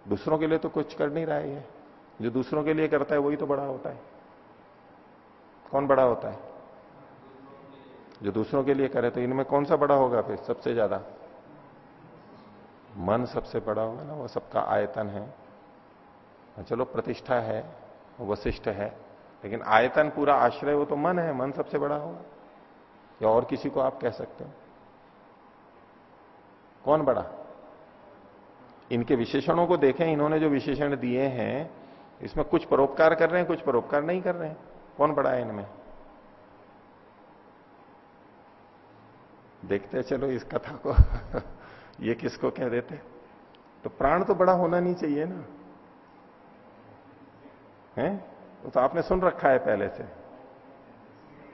दूसरों के लिए तो कुछ कर नहीं रहा है जो दूसरों के लिए करता है, वही तो बड़ा होता है। कौन बड़ा होता है? जो दूसरों के लिए करे तो इनमें कौन सा बड़ा होगा फिर? सबसे ज़्यादा? मन सबसे बड़ा होगा ना, वो सबका आयतन है। चलो, प्रतिष्ठा है, वशिष्ठ है, लेकिन आयतन पूरा आश्रय, वो तो मन है, मन सबसे बड़ा होगा। या और किसी को आप कह सकते हो? कौन बड़ा? इनके विशेषणों को देखें, इन्होंने जो विशेषण दिए हैं, इसमें कुछ परोपकार कर रहे हैं, कुछ परोपकार नहीं कर रहे हैं। कौन बड़ा है इनमें? देखते चलो इस कथा को। [laughs] ये किसको कह देते तो प्राण तो बड़ा होना नहीं चाहिए ना। है? वो तो आपने सुन रखा है पहले से।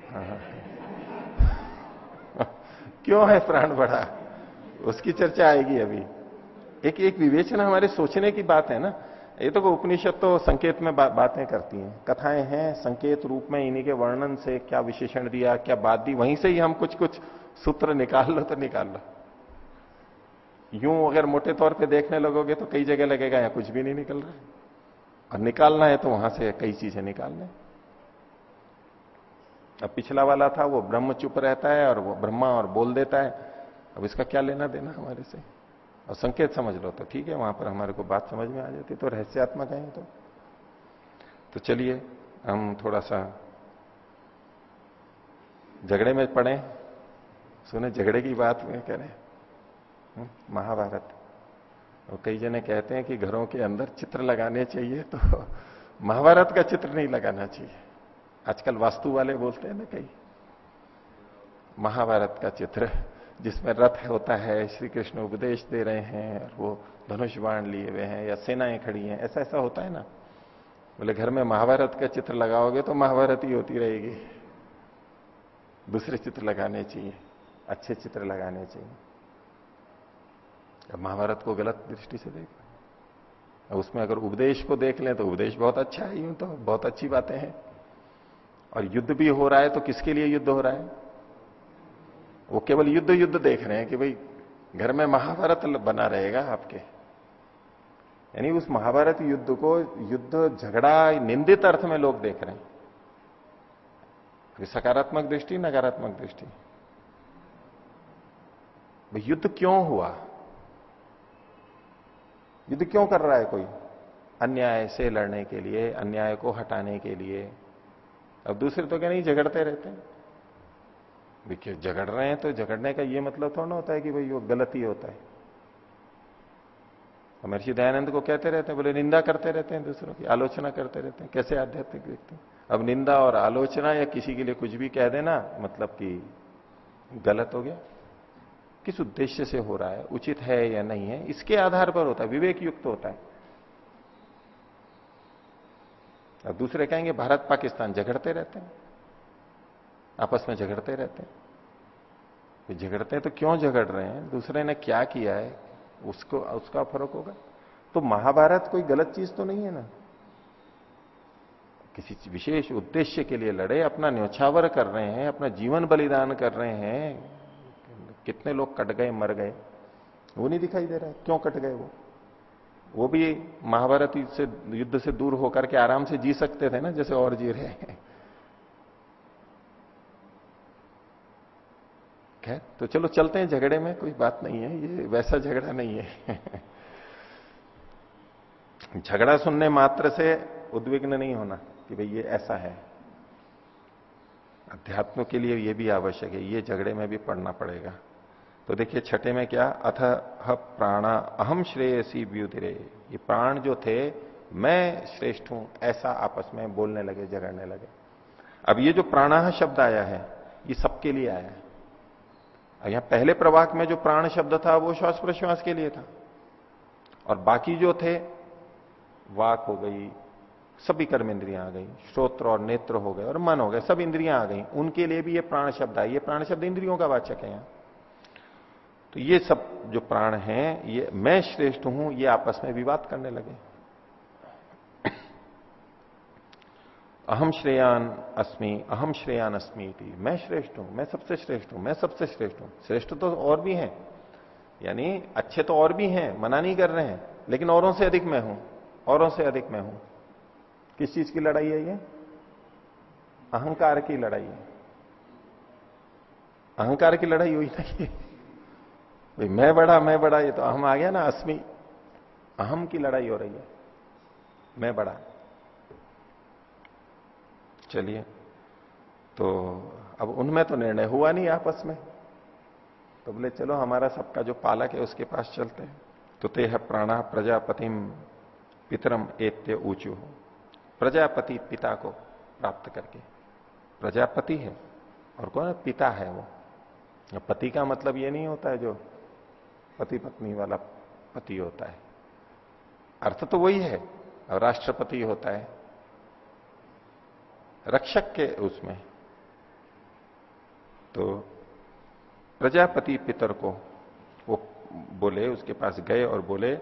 हाँ। [laughs] क्यों है प्राण बड़ा? उसकी चर्चा आएगी अभी। एक एक विवेचना हमारे सोचने की बात है ना। ये तो उपनिषद तो संकेत में बा, बातें करती हैं। कथाएँ हैं संकेत रूप में इन्हीं के वर्णन से क्या विशेषण दिया क्या बात दी वहीं से ही हम कुछ कुछ सूत्र निकाल लो तो निकाल लो। यूँ अगर मोटे तौर पे देखने लगोगे तो कई जगह लगेगा यहाँ कुछ भी नहीं निकल रहा और निकालना है तो वहाँ से कई चीज़ें निकालने अब पिछला वाला था वो ब्रह्म चुप रहता है और वो ब्रह्मा और बोल देता है। अब इसका क्या लेना देना हमारे से? और संकेत समझ लो तो ठीक है वहाँ पर हमारे को बात समझ में आ जाती तो रहस्यात्मक है तो। तो चलिए हम थोड़ा सा झगड़े में पड़े। सुने झगड़े की बात में कह रहे हम्म, महाभारत। और कई जने कहते हैं कि घरों के अंदर चित्र लगाने चाहिए तो महाभारत का चित्र नहीं लगाना चाहिए। आजकल वास्तु वाले बोलते हैं ना कई। महाभारत का चित्र। जिसमें रथ होता है श्री कृष्ण उपदेश दे रहे हैं, और वो धनुष बाण लिए हुए हैं, या सेनाएँ खड़ी हैं, ऐसा ऐसा होता है ना? बोले, घर में महाभारत का चित्र लगाओगे तो महाभारत ही होती रहेगी। दूसरे चित्र लगाने चाहिए, अच्छे चित्र लगाने चाहिए। अब महाभारत को गलत दृष्टि से देख उसमें अगर उपदेश को देख लें तो उपदेश बहुत अच्छा है, यूँ तो बहुत अच्छी बातें हैं। और युद्ध भी हो रहा है तो किसके लिए युद्ध हो रहा है? वो केवल युद्ध युद्ध देख रहे हैं कि भाई, घर में महाभारत बना रहेगा आपके। यानी उस महाभारत युद्ध को युद्ध झगड़ा, निंदित अर्थ में लोग देख रहे हैं। सकारात्मक दृष्टि, नकारात्मक दृष्टि। युद्ध क्यों हुआ? युद्ध क्यों कर रहा है कोई? अन्याय से लड़ने के लिए, अन्याय को हटाने के लिए। अब दूसरे तो क्या नहीं झगड़ते रहते हैं। देखिए, झगड़ रहे हैं तो झगड़ने का ये मतलब थोड़ा ना होता है कि भाई वो गलत ही होता है। महर्षि दयानंद को कहते रहते हैं, बोले, निंदा करते रहते हैं दूसरों की, आलोचना करते रहते हैं। कैसे आध्यात्मिक व्यक्ति? अब निंदा और आलोचना या किसी के लिए कुछ भी कह देना मतलब कि गलत हो गया। किस उद्देश्य से हो रहा है, उचित है या नहीं है, इसके आधार पर होता है विवेक युक्त होता है। अब दूसरे कहेंगे भारत पाकिस्तान झगड़ते रहते हैं। आपस में झगड़ते रहते हैं। झगड़ते हैं तो क्यों झगड़ रहे हैं? दूसरे ने क्या किया है? उसको, उसका फ़र्क होगा। तो महाभारत कोई गलत चीज़ तो नहीं है ना? किसी विशेष उद्देश्य के लिए लड़े, अपना न्यौछावर कर रहे हैं, अपना जीवन बलिदान कर रहे हैं। कितने लोग कट गए, मर गए। वो नहीं दिखाई दे रहा है। क्यों कट गए वो? वो भी महाभारत से, युद्ध से दूर होकर के आराम से जी सकते थे ना, जैसे और जी रहे हैं। खैर तो चलो चलते हैं, झगड़े में, कोई बात नहीं है, ये वैसा झगड़ा नहीं है। [laughs] झगड़ा सुनने मात्र से उद्विग्न नहीं होना कि भाई ये ऐसा है। अध्यात्म के लिए ये भी आवश्यक है, ये झगड़े में भी पढ़ना पड़ेगा। तो देखिए, छठे में क्या? अथ ह प्राणा, अहम श्रेयसी व्युतिरे। ये प्राण जो थे, मैं श्रेष्ठ हूँ, ऐसा आपस में बोलने लगे, झगड़ने लगे। अब ये जो प्राणा शब्द आया है, ये सबके लिए आया है। यहाँ पहले प्रवाक में जो प्राण शब्द था, वो श्वास प्रश्वास के लिए था। और बाकी जो थे, वाक हो गई, सभी कर्म इंद्रियाँ आ गई श्रोत्र और नेत्र हो गए, और मन हो गए, सब इंद्रियाँ आ गई। उनके लिए भी ये प्राण शब्द है ये प्राण शब्द इंद्रियों का वाचक है यहाँ। तो ये सब जो प्राण हैं, ये मैं श्रेष्ठ हूँ, ये आपस में विवाद करने लगे। अहम श्रेयान अस्मि, अहम श्रेयान अस्मि थी मैं श्रेष्ठ हूँ, मैं सबसे श्रेष्ठ हूँ, मैं सबसे श्रेष्ठ हूँ। श्रेष्ठ तो और भी हैं। यानी अच्छे तो और भी हैं, मना नहीं कर रहे हैं, लेकिन औरों से अधिक मैं हूँ, औरों से अधिक मैं हूँ। किस चीज़ की लड़ाई है ये? अहंकार की लड़ाई है। अहंकार की लड़ाई हुई ना ये? भाई, मैं बड़ा मैं बड़ा, ये तो अहम आ गया ना, अस्मि। अहम की लड़ाई हो रही है। मैं बड़ा। चलिए। तो अब उनमें तो निर्णय हुआ नहीं आपस में। तो बोले, चलो, हमारा सबका जो पालक है उसके पास चलते हैं। तो ते है प्राणा प्रजापतिम पितरम एत्य ऊंचू। हो प्रजापति पिता को प्राप्त करके। प्रजापति है और कौन है? पिता है वो। पति का मतलब ये नहीं होता है जो पति पत्नी वाला पति होता है। अर्थ तो वही है। राष्ट्रपति होता है। रक्षक के उसमें। तो प्रजापति पितर को वो बोले, उसके पास गए और बोले,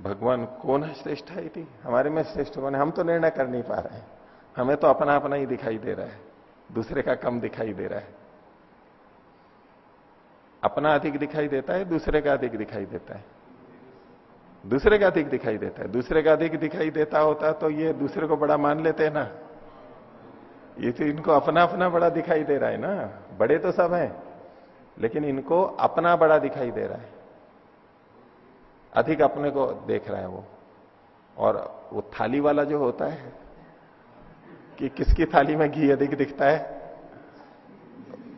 भगवान कौन है श्रेष्ठ है थी हमारे में श्रेष्ठ कौन है? हम तो निर्णय कर नहीं पा रहे हैं। हमें तो अपना अपना ही दिखाई दे रहा है। दूसरे का कम दिखाई दे रहा है। अपना अधिक दिखाई देता है, दूसरे का अधिक दिखाई देता है। दूसरे का अधिक दिखाई देता है। दूसरे का अधिक दिखाई देता होता तो ये दूसरे को बड़ा मान लेते हैं ना। ये तो इनको अपना अपना बड़ा दिखाई दे रहा है ना। बड़े तो सब हैं, लेकिन इनको अपना बड़ा दिखाई दे रहा है। अधिक अपने को देख रहा है वो। और वो थाली वाला जो होता है, कि किसकी थाली में घी अधिक दिखता है,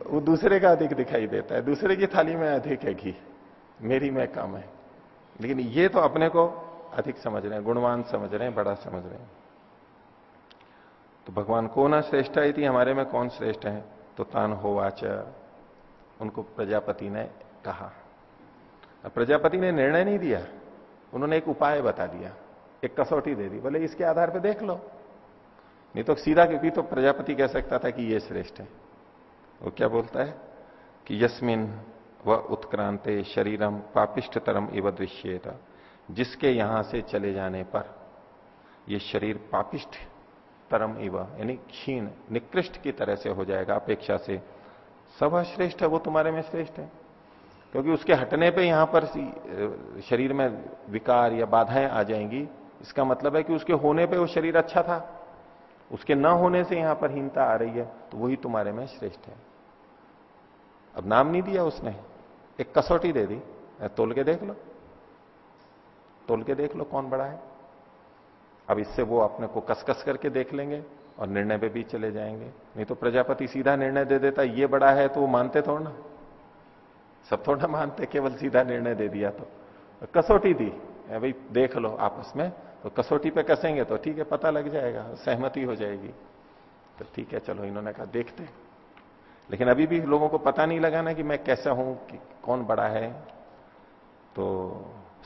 वो दूसरे का अधिक दिखाई देता है। दूसरे की थाली में अधिक है घी, मेरी में कम है। लेकिन ये तो अपने को अधिक समझ रहे हैं, गुणवान समझ रहे हैं, बड़ा समझ रहे हैं। तो भगवान को ना श्रेष्ठ आई थी हमारे में कौन श्रेष्ठ है? तो तान होवाच उनको प्रजापति ने कहा। प्रजापति ने निर्णय नहीं दिया। उन्होंने एक उपाय बता दिया। एक कसौटी दे दी। बोले, इसके आधार पर देख लो। नहीं तो सीधा क्योंकि तो प्रजापति कह सकता था कि ये श्रेष्ठ है। वो क्या बोलता है? कि यस्मिन व उत्क्रांते शरीरम पापिष्ट तरम इव दृश्यता। जिसके यहाँ से चले जाने पर ये शरीर पापिष्ट तरम इव, यानी क्षीण, निकृष्ट की तरह से हो जाएगा अपेक्षा से। सब श्रेष्ठ है, वो तुम्हारे में श्रेष्ठ है। क्योंकि उसके हटने पे यहाँ पर शरीर में विकार या बाधाएँ आ जाएँगी। इसका मतलब है कि उसके होने पे वो शरीर अच्छा था। उसके न होने से यहाँ पर हीनता आ रही है तो वही तुम्हारे में श्रेष्ठ है। अब नाम नहीं दिया उसने। एक कसौटी दे दी। तोल के देख लो। तोल के देख लो कौन बड़ा है। अब इससे वो अपने को कसकस करके देख लेंगे और निर्णय पे भी चले जाएँगे। नहीं तो प्रजापति सीधा निर्णय दे देता, ये बड़ा है तो वो मानते थोड़ा ना। सब थोड़ा मानते, केवल सीधा निर्णय दे दिया तो। कसौटी दी भाई, देख लो आपस में। तो कसौटी पे कसेंगे तो ठीक है, पता लग जाएगा, सहमति हो जाएगी। तो ठीक है, चलो इन्होंने कहा, देखते लेकिन अभी भी लोगों को पता नहीं लगा ना कि मैं कैसा हूँ, कि कौन बड़ा है। तो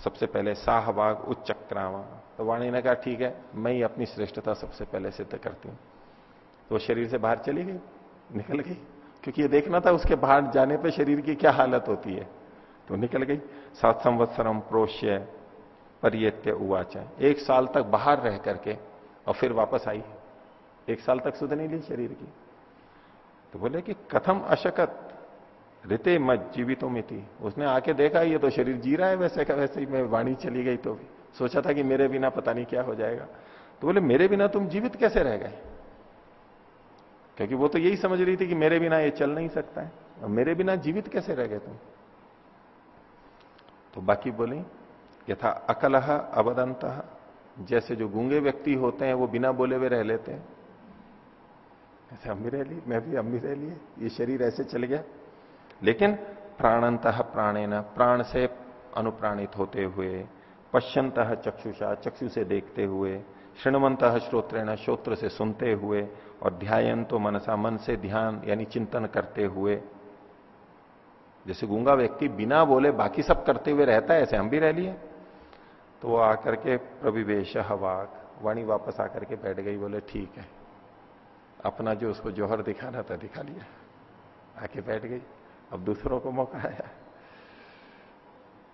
सबसे पहले साहबाग उच्चक्रावा। तो वाणी ने कहा, ठीक है, मैं ही अपनी श्रेष्ठता सबसे पहले सिद्ध करती हूँ। तो शरीर से बाहर चली गई, निकल गई। क्योंकि ये देखना था, उसके बाहर जाने पे शरीर की क्या हालत होती है। तो निकल गई। सात संवत्सरम प्रोष्य परियत्य उवाच। एक साल तक बाहर रह करके, और फिर वापस आई। एक साल तक सुध नहीं ली शरीर की। तो बोले कि, कथम अशकत, रिते मत जीवितों में थी उसने आके देखा, ये तो शरीर जी रहा है, वैसे का वैसे ही मैं वाणी चली गई तो भी। सोचा था कि मेरे बिना पता नहीं क्या हो जाएगा। तो बोले, मेरे बिना तुम जीवित कैसे रह गए? क्योंकि वो तो यही समझ रही थी कि मेरे बिना ये चल नहीं सकता है। और मेरे बिना जीवित कैसे रह गए तुम? तो बाकी बोले, यथा अकलह अवदंत, जैसे जो गूँगे व्यक्ति होते हैं वो बिना बोले हुए रह लेते हैं। ऐसे हम भी रह लिए मैं भी हम भी रह लिए, ये शरीर ऐसे चल गया। लेकिन प्राणंत प्राणेन, प्राण से अनुप्राणित होते हुए पश्यंत चक्षुषा चक्षु से देखते हुए श्रृणवंत श्रोत्रेण श्रोत्र से सुनते हुए, और ध्यान तो मनसा, मन से ध्यान, यानी चिंतन करते हुए। जैसे गूँगा व्यक्ति बिना बोले बाकी सब करते हुए रहता है, ऐसे हम भी रह लिए। तो वो आकर के प्रविवेश, हवाक, वाणी वापस आकर के बैठ गई, बोले, ठीक है। अपना जो उसको जोहर दिखाना था, दिखा लिया। आके बैठ गई। अब दूसरों को मौका आया।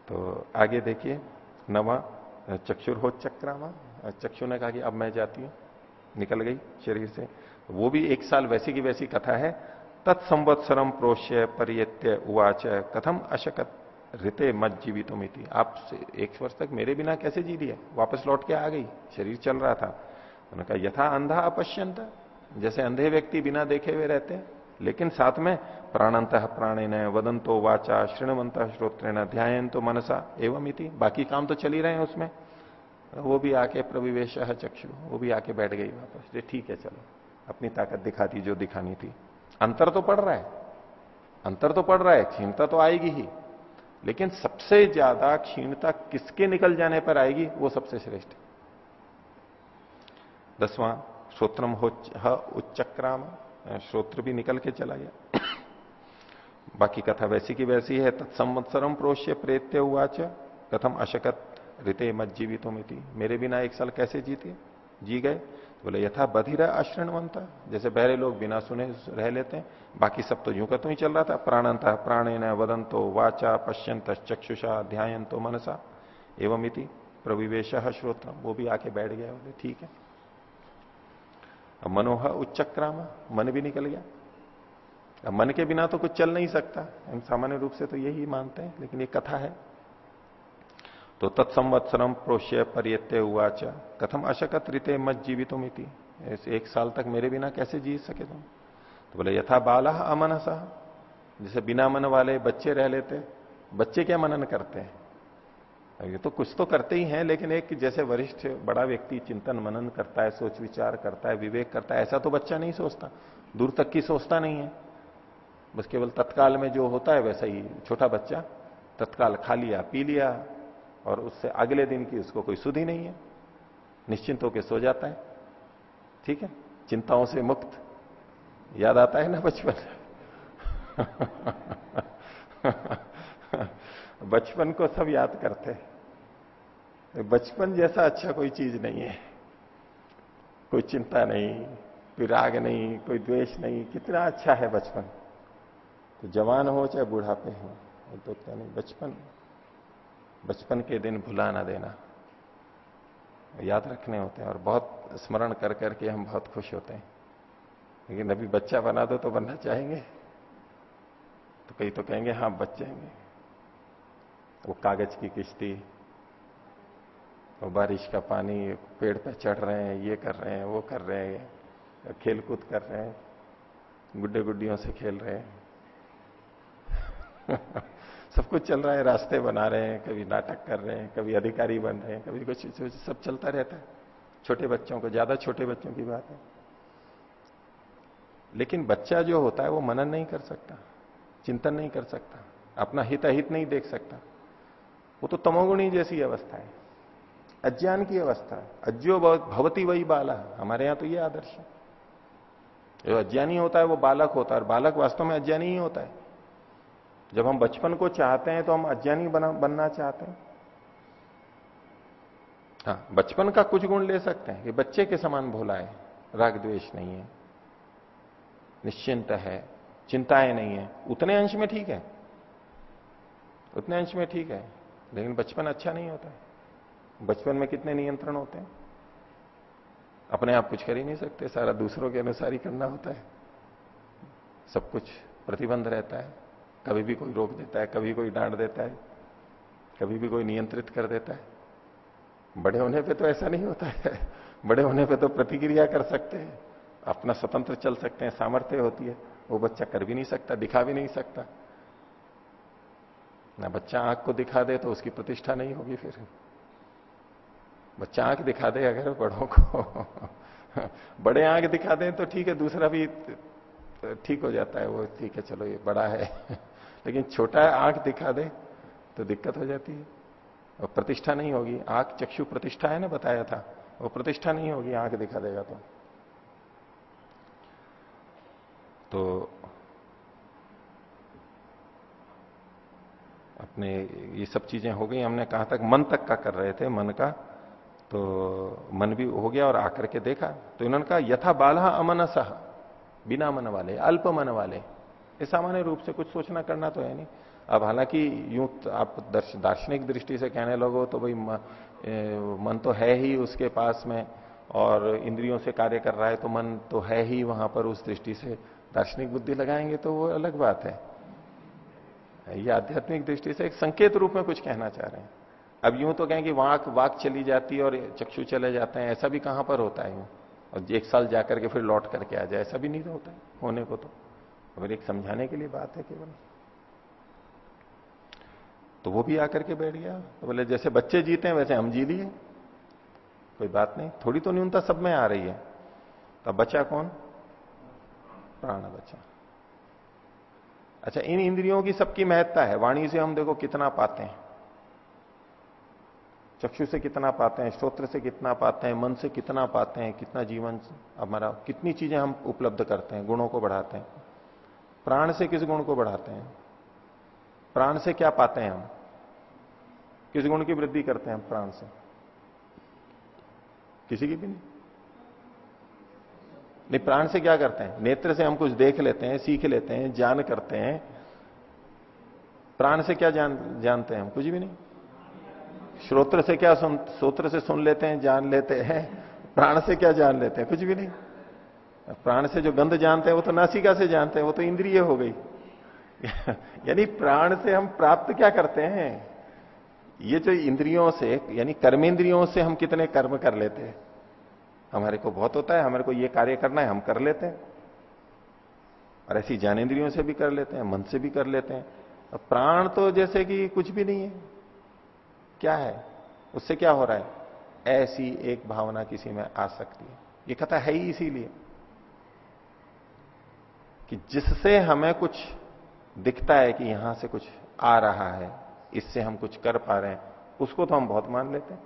तो आगे देखिए नवा चक्षुर हो चक्रामा। चक्षु ने कहा कि अब मैं जाती हूँ। निकल गई शरीर से। वो भी एक साल वैसी की वैसी कथा है। तत्संवत्सरम प्रोश्य परियत्य उवाच। कथम अशकत रिते मत जीवितुमिति आप एक वर्ष तक मेरे बिना कैसे जी लिया? वापस लौट के आ गई। शरीर चल रहा था। उन्होंने कहा, यथा अंधा अपश्यंत। जैसे अंधे व्यक्ति बिना देखे हुए रहते हैं। लेकिन साथ में प्राणंत प्राणेन वदंतो वाचा श्रृणवंत श्रोत्रेण ध्यान तो मनसा एवं इति बाकी काम तो चल ही रहे हैं उसमें। वो भी आके प्रविवेश चक्षु, वो भी आके बैठ गई वापस। ठीक है, चलो। अपनी ताकत दिखा दी जो दिखानी थी। अंतर तो पड़ रहा है। अंतर तो पड़ रहा है, क्षीणता तो आएगी ही। लेकिन सबसे ज़्यादा क्षीणता किसके निकल जाने पर आएगी, वो सबसे श्रेष्ठ दसवां श्रोत्रम हो उच्चक्राम। श्रोत्र भी निकल के चला गया। बाकी कथा वैसी की वैसी है। तत्संवत्सरम प्रोष्य प्रेत्य उवाच कथम अशकत ऋते मत जीवितों मेरे बिना एक साल कैसे जीते? जी गए। बोले, यथा बधिरा आश्रणवंता जैसे बहरे लोग बिना सुने रह लेते हैं। बाकी सब तो यूँ का तो ही चल रहा था। प्राणंत प्राणे न वदंतो वाचा पश्यंत चक्षुषा ध्यायंतो मनसा। एवं इति प्रविवेश श्रोत्र। वो भी आके बैठ गया। बोले, ठीक है। अब मनोह उच्चक्राम मन भी निकल गया। अब मन के बिना तो कुछ चल नहीं सकता। हम सामान्य रूप से तो यही मानते हैं, लेकिन ये कथा है। तो तत्संवत्सरम प्रोष्य परियत्य हुआ च कथम अशकत रीते मत जीवितुम इति। एक साल तक मेरे बिना कैसे जी सके तुम? तो बोले, यथा बाला अमनसा। जैसे बिना मन वाले बच्चे रह लेते, बच्चे क्या मनन करते हैं? ये तो कुछ तो करते ही हैं, लेकिन एक जैसे वरिष्ठ बड़ा व्यक्ति चिंतन मनन करता है, सोच विचार करता है, विवेक करता है, ऐसा तो बच्चा नहीं सोचता, दूर तक की सोचता नहीं है। बस केवल तत्काल में जो होता है, वैसा ही छोटा बच्चा, तत्काल खा लिया, पी लिया, और उससे अगले दिन की उसको कोई सुध नहीं है, निश्चिंत होकर सो जाता है। ठीक है? चिंताओं से मुक्त। याद आता है ना बचपन? [laughs] बचपन को सब याद करते हैं। बचपन जैसा अच्छा कोई चीज़ नहीं है। कोई चिंता नहीं, कोई राग नहीं, कोई द्वेष नहीं, कितना अच्छा है बचपन। तो जवान हो चाहे बुढ़ापे हो तो क्या नहीं। बचपन बचपन के दिन भुला ना देना। याद रखने होते हैं और बहुत स्मरण कर करके हम बहुत खुश होते हैं। लेकिन अभी बच्चा बना दो तो बनना चाहेंगे। तो कई तो कहेंगे हाँ बच जाएँगे। वो कागज़ की किश्ती वो बारिश का पानी, पेड़ पे चढ़ रहे हैं, ये कर रहे हैं, वो कर रहे हैं खेल कूद कर रहे हैं, गुड्डे गुड्डियों से खेल रहे हैं। [laughs] सब कुछ चल रहा है, रास्ते बना रहे हैं, कभी नाटक कर रहे हैं, कभी अधिकारी बन रहे हैं, कभी कुछ सब चलता रहता है। छोटे बच्चों को, ज़्यादा छोटे बच्चों की बात है। लेकिन बच्चा जो होता है, वो मनन नहीं कर सकता, चिंतन नहीं कर सकता, अपना हित अहित नहीं देख सकता। वो तो तमोगुणी जैसी अवस्था है, अज्ञान की अवस्था है। अज्ञो भवती वही बाला हमारे यहाँ तो ये आदर्श है। जो अज्ञानी होता है वो बालक होता है, और बालक वास्तव में अज्ञानी ही होता है। जब हम बचपन को चाहते हैं तो हम अज्ञानी बना, बनना चाहते हैं। हाँ बचपन का कुछ गुण ले सकते हैं कि बच्चे के समान भोला है, राग द्वेष नहीं है, निश्चिंत है, चिंताएँ नहीं है। उतने अंश में ठीक है। उतने अंश में ठीक है। लेकिन बचपन अच्छा नहीं होता बचपन में कितने नियंत्रण होते हैं? अपने आप कुछ कर ही नहीं सकते, सारा दूसरों के अनुसार ही करना होता है। सब कुछ प्रतिबंध रहता है। कभी भी कोई रोक देता है, कभी कोई डांट देता है, कभी भी कोई नियंत्रित कर देता है। बड़े होने पे तो ऐसा नहीं होता है। बड़े होने पे तो प्रतिक्रिया कर सकते हैं। अपना स्वतंत्र चल सकते हैं, सामर्थ्य होती है। वो बच्चा कर भी नहीं सकता, दिखा भी नहीं सकता। ना बच्चा आँख को दिखा दे तो उसकी प्रतिष्ठा नहीं होगी फिर। बच्चा आँख दिखा दे अगर बड़ों को। बड़े आँख दिखा दें तो ठीक है, दूसरा भी ठीक हो जाता है, वो ठीक है, चलो ये बड़ा है। लेकिन छोटा आँख दिखा दे तो दिक्कत हो जाती है। और प्रतिष्ठा नहीं होगी। आँख चक्षु प्रतिष्ठा है ना, बताया था। वो प्रतिष्ठा नहीं होगी, आँख दिखा देगा तो। तो अपने ये सब चीज़ें हो गई, हमने कहा तक मन तक का कर रहे थे, मन का तो मन भी हो गया और आकर के देखा तो इन्होंने कहा, यथा बाला अमनस, बिना मन वाले, अल्प मन वाले, ये सामान्य रूप से कुछ सोचना करना तो है नहीं। अब हालाँकि यूँ आप दार्शनिक दृष्टि से कहने लगो तो भाई मन तो है ही उसके पास में, और इंद्रियों से कार्य कर रहा है तो मन तो है ही वहाँ पर उस दृष्टि से। दार्शनिक बुद्धि लगाएँगे तो वो अलग बात है। ये आध्यात्मिक दृष्टि से एक संकेत रूप में कुछ कहना चाह रहे हैं। अब यूँ तो कहें कि वाक वाक चली जाती है और चक्षु चले जाते हैं, ऐसा भी कहाँ पर होता है यूँ? और एक साल जाकर के फिर लौट करके आ जाए, ऐसा भी नहीं तो होता होने को तो। अगर एक समझाने के लिए बात है केवल। तो वो भी आकर के बैठ गया तो बोले, जैसे बच्चे जीते हैं, वैसे हम जी लिए। कोई बात नहीं, थोड़ी तो न्यूनता सब में आ रही है। तो बचा कौन? प्राण बचा। अच्छा इन इंद्रियों की सबकी महत्ता है। वाणी से हम देखो कितना पाते हैं। चक्षु से कितना पाते हैं, श्रोत्र से कितना पाते हैं, मन से कितना पाते हैं, कितना जीवन हमारा, कितनी चीज़ें हम उपलब्ध करते हैं, गुणों को बढ़ाते हैं। प्राण से किस गुण को बढ़ाते हैं? प्राण से क्या पाते हैं हम? किस गुण की वृद्धि करते हैं हम प्राण से? किसी की भी नहीं। नहीं, प्राण से क्या करते हैं? नेत्र से हम कुछ देख लेते हैं, सीख लेते हैं जान करते हैं। प्राण से क्या जान, जानते हैं हम? कुछ भी नहीं। श्रोत्र से क्या सुन, श्रोत्र से सुन लेते हैं, जान लेते हैं। प्राण से क्या जान लेते हैं? कुछ भी नहीं। प्राण से जो गंध जानते हैं, वो तो नासिका से जानते हैं, वो तो इंद्रिय हो गई। [laughs] यानी प्राण से हम प्राप्त क्या करते हैं? ये जो इंद्रियों से, यानी कर्मेंद्रियों से हम कितने कर्म कर लेते हैं? हमारे को बहुत होता है, हमारे को ये कार्य करना है, हम कर लेते हैं। और ऐसी ज्ञानेन्द्रियों से भी कर लेते हैं, मन से भी कर लेते हैं। प्राण तो जैसे कि कुछ भी नहीं है। क्या है? उससे क्या हो रहा है? ऐसी एक भावना किसी में आ सकती है। ये कथा है ही इसीलिए कि जिससे हमें कुछ दिखता है कि यहाँ से कुछ आ रहा है, इससे हम कुछ कर पा रहे हैं, उसको तो हम बहुत मान लेते हैं।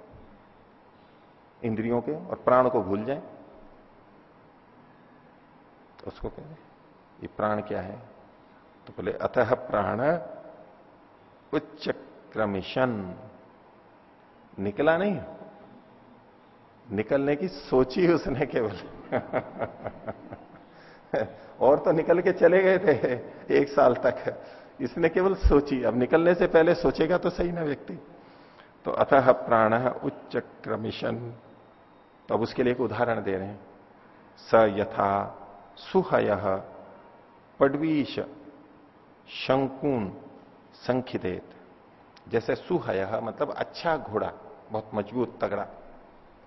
इंद्रियों के और प्राण को भूल जाए। उसको कह, ये प्राण क्या है? तो बोले, अतः प्राण उच्च क्रमिशन निकला नहीं। निकलने की सोची उसने केवल [laughs] और तो निकल के चले गए थे एक साल तक। इसने केवल सोची। अब निकलने से पहले सोचेगा तो सही ना व्यक्ति। तो अतः प्राण उच्च क्रमिशन तो अब उसके लिए एक उदाहरण दे रहे हैं। स यथा सुहय पडवीश शंकुन संखिदेत जैसे सुहय मतलब अच्छा घोड़ा, बहुत मज़बूत, तगड़ा,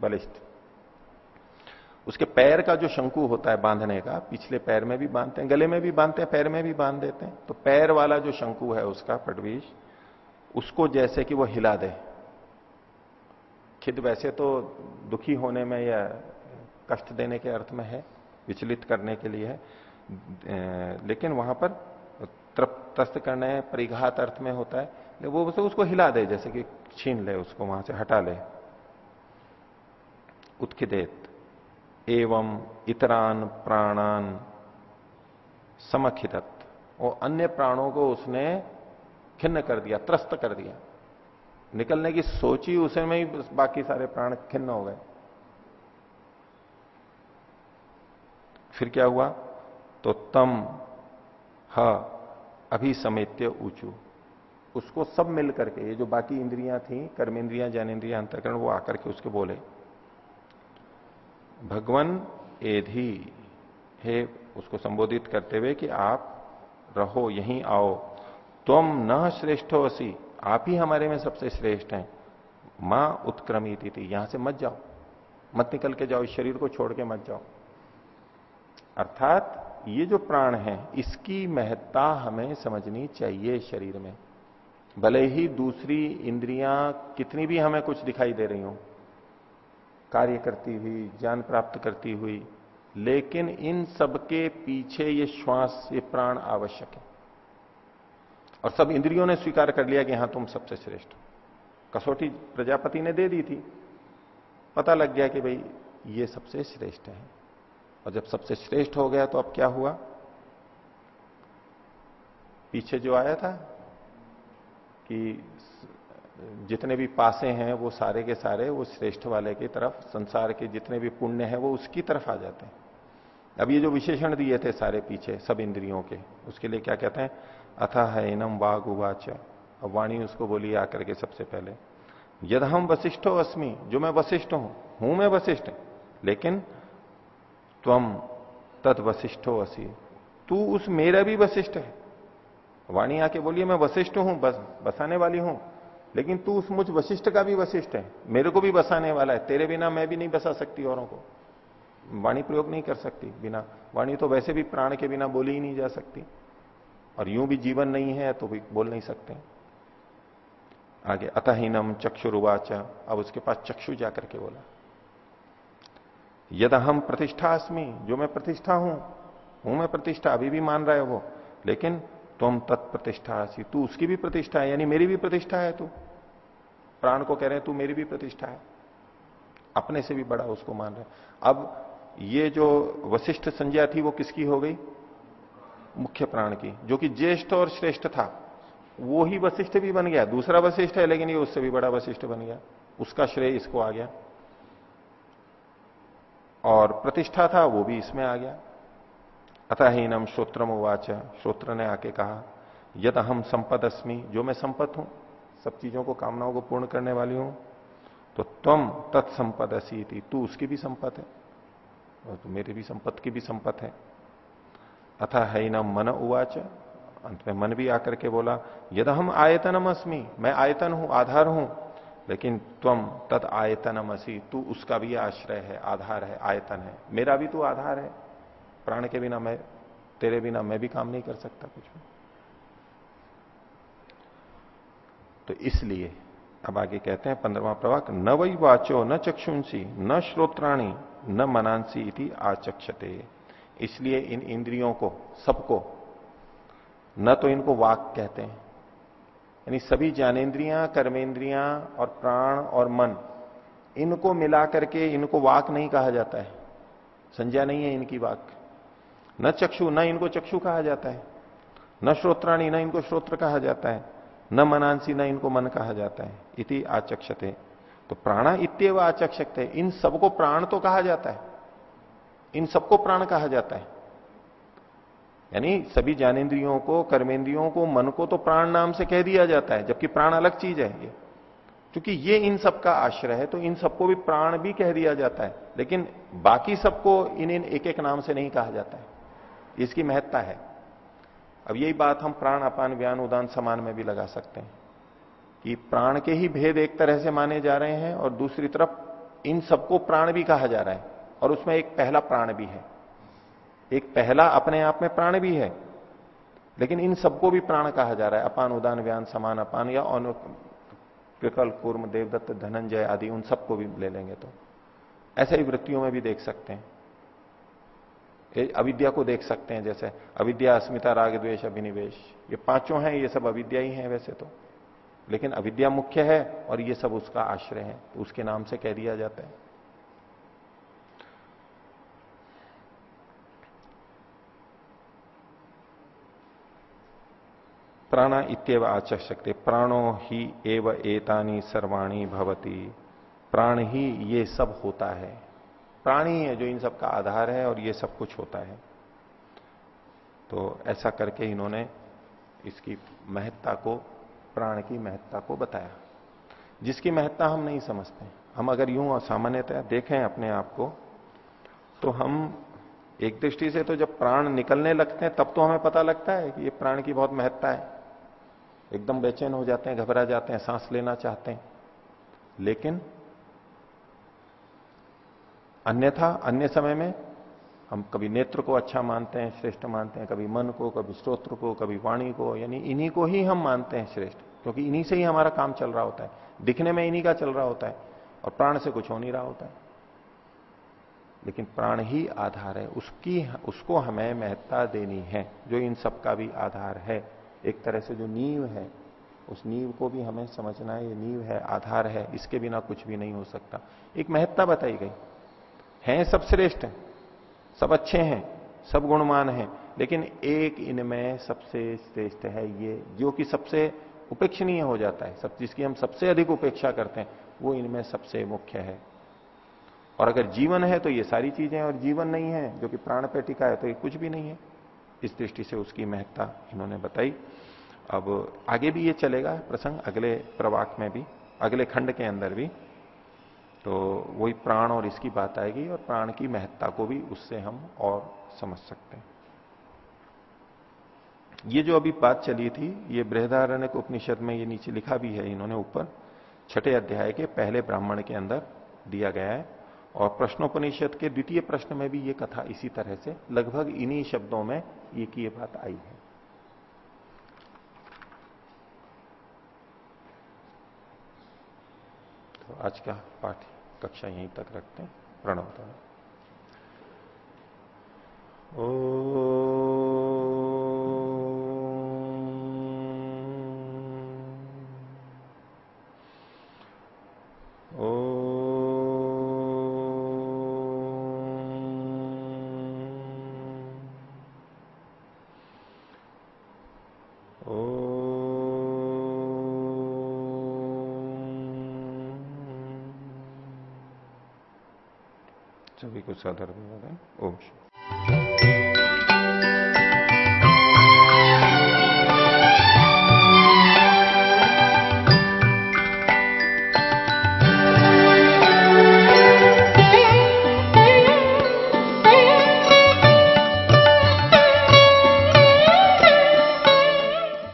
बलिष्ठ। उसके पैर का जो शंकु होता है बांधने का, पिछले पैर में भी बांधते हैं, गले में भी बांधते हैं, पैर में भी बाँध देते हैं। तो पैर वाला जो शंकु है उसका पडवीश, उसको जैसे कि वो हिला दे। खिद वैसे तो दुखी होने में या कष्ट देने के अर्थ में है, विचलित करने के लिए है लेकिन वहाँ पर तस्त करने, परिघात अर्थ में होता है वो उसको हिला दे, जैसे कि छीन ले, उसको वहाँ से हटा ले। उत्खिदेत, एवं इतरान प्राणान समखिदत, और अन्य प्राणों को उसने खिन्न कर दिया, त्रस्त कर दिया। निकलने की सोची उसे में ही बाकी सारे प्राण खिन्न हो गए। फिर क्या हुआ? तो तम ह अभी समेत्य ऊंचू। उसको सब मिल करके, ये जो बाकी इंद्रियाँ थी, कर्मेंद्रियाँ ज्ञानेन्द्रियाँ अंतकरण, वो आकर के उसके बोले, भगवान एधी, हे उसको संबोधित करते हुए कि आप रहो, यहीं आओ। तुम न श्रेष्ठ असी आप ही हमारे में सबसे श्रेष्ठ हैं। माँ उत्क्रमी थी। यहाँ से मत जाओ। मत निकल के जाओ। इस शरीर को छोड़ के मत जाओ। अर्थात ये जो प्राण है, इसकी महत्ता हमें समझनी चाहिए शरीर में। भले ही दूसरी इंद्रियाँ कितनी भी हमें कुछ दिखाई दे रही हो, कार्य करती हुई, ज्ञान प्राप्त करती हुई, लेकिन इन सबके पीछे ये श्वास, ये प्राण आवश्यक है। और सब इंद्रियों ने स्वीकार कर लिया कि हाँ, तुम सबसे श्रेष्ठ कसौटी प्रजापति ने दे दी थी। पता लग गया कि भाई, ये सबसे श्रेष्ठ है। और जब सबसे श्रेष्ठ हो गया तो अब क्या हुआ? पीछे जो आया था कि जितने भी पासे हैं, वो सारे के सारे वो श्रेष्ठ वाले की तरफ़, संसार के जितने भी पुण्य हैं, वो उसकी तरफ़ आ जाते हैं। अब ये जो विशेषण दिए थे सारे पीछे, सब इंद्रियों के, उसके लिए क्या कहते हैं? अथा है इनम वाग उवाच अब वाणी उसको बोली आकर के सबसे पहले। यद हम वशिष्ठो अस्मि, जो मैं वशिष्ठ हूँ हूँ मैं वशिष्ठ लेकिन तुम तद वशिष्ठो असी। तू उस मेरा भी वशिष्ठ है। वाणी आके बोलिए मैं वशिष्ठ हूँ, बस, बसाने वाली हूँ, लेकिन तू उस मुझ वशिष्ठ का भी वशिष्ठ है। मेरे को भी बसाने वाला है, तेरे बिना मैं भी नहीं बसा सकती औरों को। वाणी प्रयोग नहीं कर सकती, बिना वाणी तो वैसे भी प्राण के बिना बोली ही नहीं जा सकती। और यूँ भी जीवन नहीं है तो भी बोल नहीं सकते। आगे, अतहीनम चक्षुरुवाच। अब उसके पास चक्षु जाकर के बोला, यद हम प्रतिष्ठा अस्मी जो मैं प्रतिष्ठा हूँ हूँ मैं प्रतिष्ठा, अभी भी मान रहा है वो, लेकिन तुम तत्प्रतिष्ठा सी तू उसकी भी प्रतिष्ठा है, यानी मेरी भी प्रतिष्ठा है तू। प्राण को कह रहे हैं, तू मेरी भी प्रतिष्ठा है। अपने से भी बड़ा उसको मान रहे अब ये जो वशिष्ठ संज्ञा थी, वो किसकी हो गई? मुख्य प्राण की, जो कि ज्येष्ठ और श्रेष्ठ था, वो ही वशिष्ठ भी बन गया। दूसरा वशिष्ठ है, लेकिन ये उससे भी बड़ा वशिष्ठ बन गया। उसका श्रेय इसको आ गया। और प्रतिष्ठा था, वो भी इसमें आ गया। अतः हीनम श्रोत्रम उवाच। श्रोत्र ने आके कहा यद हम संपद अस्मी जो मैं संपत हूँ, सब चीज़ों को, कामनाओं को पूर्ण करने वाली हूँ तो तुम तत्संपद असी थी तू उसकी भी संपत है और तो मेरी भी संपत्ति की भी संपत है। अथा है न मन उवाच। अंत में मन भी आकर के बोला यद हम आयतनम अस्मी मैं आयतन हूँ, आधार हूँ, लेकिन तुम तद आयतनम असी तू उसका भी आश्रय है, आधार है, आयतन है। मेरा भी तू आधार है। प्राण के बिना मैं, तेरे बिना मैं भी काम नहीं कर सकता कुछ भी। तो इसलिए अब आगे कहते हैं पंद्रवा प्रवाक, न वही वाचो, न चक्षुंसी, न श्रोत्राणी, न मनांसी इति आचक्षते। इसलिए इन इंद्रियों को, सबको, न तो इनको वाक कहते हैं। यानी सभी ज्ञानेन्द्रियाँ कर्मेंद्रियाँ और प्राण और मन, इनको मिला करके इनको वाक नहीं कहा जाता है। संज्ञा नहीं है इनकी वाक। न चक्षु, न इनको चक्षु कहा जाता है। न श्रोत्राणी, न इनको श्रोत्र कहा जाता है। न मनांसी, न इनको मन कहा जाता है। इति आचक्षते। तो प्राणा इतव आचक्षते। इन सबको प्राण तो कहा जाता है। इन सबको प्राण कहा जाता है। यानी सभी ज्ञानेन्द्रियों को, कर्मेंद्रियों को, मन को तो प्राण नाम से कह दिया जाता है, जबकि प्राण अलग चीज़ है ये। क्योंकि ये इन सबका आश्रय है तो इन सबको भी प्राण भी कह दिया जाता है। लेकिन बाकी सबको इन इन एक एक नाम से नहीं कहा जाता है। इसकी महत्ता है। अब यही बात हम प्राण, अपान, व्यान, उदान, समान में भी लगा सकते हैं कि प्राण के ही भेद एक तरह से माने जा रहे हैं और दूसरी तरफ़ इन सबको प्राण भी कहा जा रहा है। और उसमें एक पहला प्राण भी है। एक पहला अपने आप में प्राण भी है। लेकिन इन सबको भी प्राण कहा जा रहा है। अपान, उदान, व्यान, समान, अपान या अनु कृकल कूर्म, देवदत्त, धनंजय आदि, उन सबको भी ले लेंगे तो। ऐसे ही वृत्तियों में भी देख सकते हैं। अविद्या को देख सकते हैं, जैसे अविद्या, अस्मिता, राग द्वेश अभिनिवेश। ये पाँचों हैं, ये सब अविद्या ही हैं वैसे तो। लेकिन अविद्या मुख्य है और ये सब उसका आश्रय है। तो उसके नाम से कह दिया जाता है। प्राणा इतव आचक सकते प्राणो ही एव एतानी सर्वाणी भवती। प्राण ही ये सब होता है। प्राणी है जो इन सब का आधार है और ये सब कुछ होता है। तो ऐसा करके इन्होंने इसकी महत्ता को, प्राण की महत्ता को बताया। जिसकी महत्ता हम नहीं समझते। हम अगर यूँ सामान्यतः देखें अपने आप को तो हम एक दृष्टि से तो जब प्राण निकलने लगते हैं, तब तो हमें पता लगता है कि ये प्राण की बहुत महत्ता है। एकदम बेचैन हो जाते हैं, घबरा जाते हैं, सांस लेना चाहते हैं। लेकिन अन्यथा, अन्य समय में हम कभी नेत्र को अच्छा मानते हैं, श्रेष्ठ मानते हैं, कभी मन को, कभी स्त्रोत्र को, कभी वाणी को, यानी इन्हीं को ही हम मानते हैं श्रेष्ठ, क्योंकि इन्हीं से ही हमारा काम चल रहा होता है। दिखने में इन्हीं का चल रहा होता है और प्राण से कुछ हो नहीं रहा होता है। लेकिन प्राण ही आधार है, उसकी, उसको हमें महत्ता देनी है, जो इन सब का भी आधार है। एक तरह से जो नींव है, उस नींव को भी हमें समझना है, ये नींव है, आधार है, इसके बिना कुछ भी नहीं हो सकता। एक महत्ता बताई गई। है सब श्रेष्ठ, सब अच्छे हैं, सब गुणमान हैं, लेकिन एक इनमें सबसे श्रेष्ठ है ये, जो कि सबसे उपेक्षणीय हो जाता है, सब जिसकी हम सबसे अधिक उपेक्षा करते हैं, वो इनमें सबसे मुख्य है। और अगर जीवन है तो ये सारी चीज़ें और जीवन नहीं है, जो कि प्राण पेटिका है तो ये कुछ भी नहीं है। इस दृष्टि से उसकी महत्ता इन्होंने बताई। अब आगे भी ये चलेगा प्रसंग, अगले प्रवाक में भी, अगले खंड के अंदर भी। तो वही प्राण और इसकी बात आएगी और प्राण की महत्ता को भी उससे हम और समझ सकते हैं। ये जो अभी बात चली थी, ये बृहदारण्य उपनिषद में ये नीचे लिखा भी है इन्होंने ऊपर। छठे अध्याय के पहले ब्राह्मण के अंदर दिया गया है और प्रश्नोपनिषद के द्वितीय प्रश्न में भी ये कथा इसी तरह से, लगभग इन्हीं शब्दों में ये की ये बात आई है। तो आज का पाठ कक्षा यहीं तक रखते हैं। प्रणव ओ साधर्म ओम।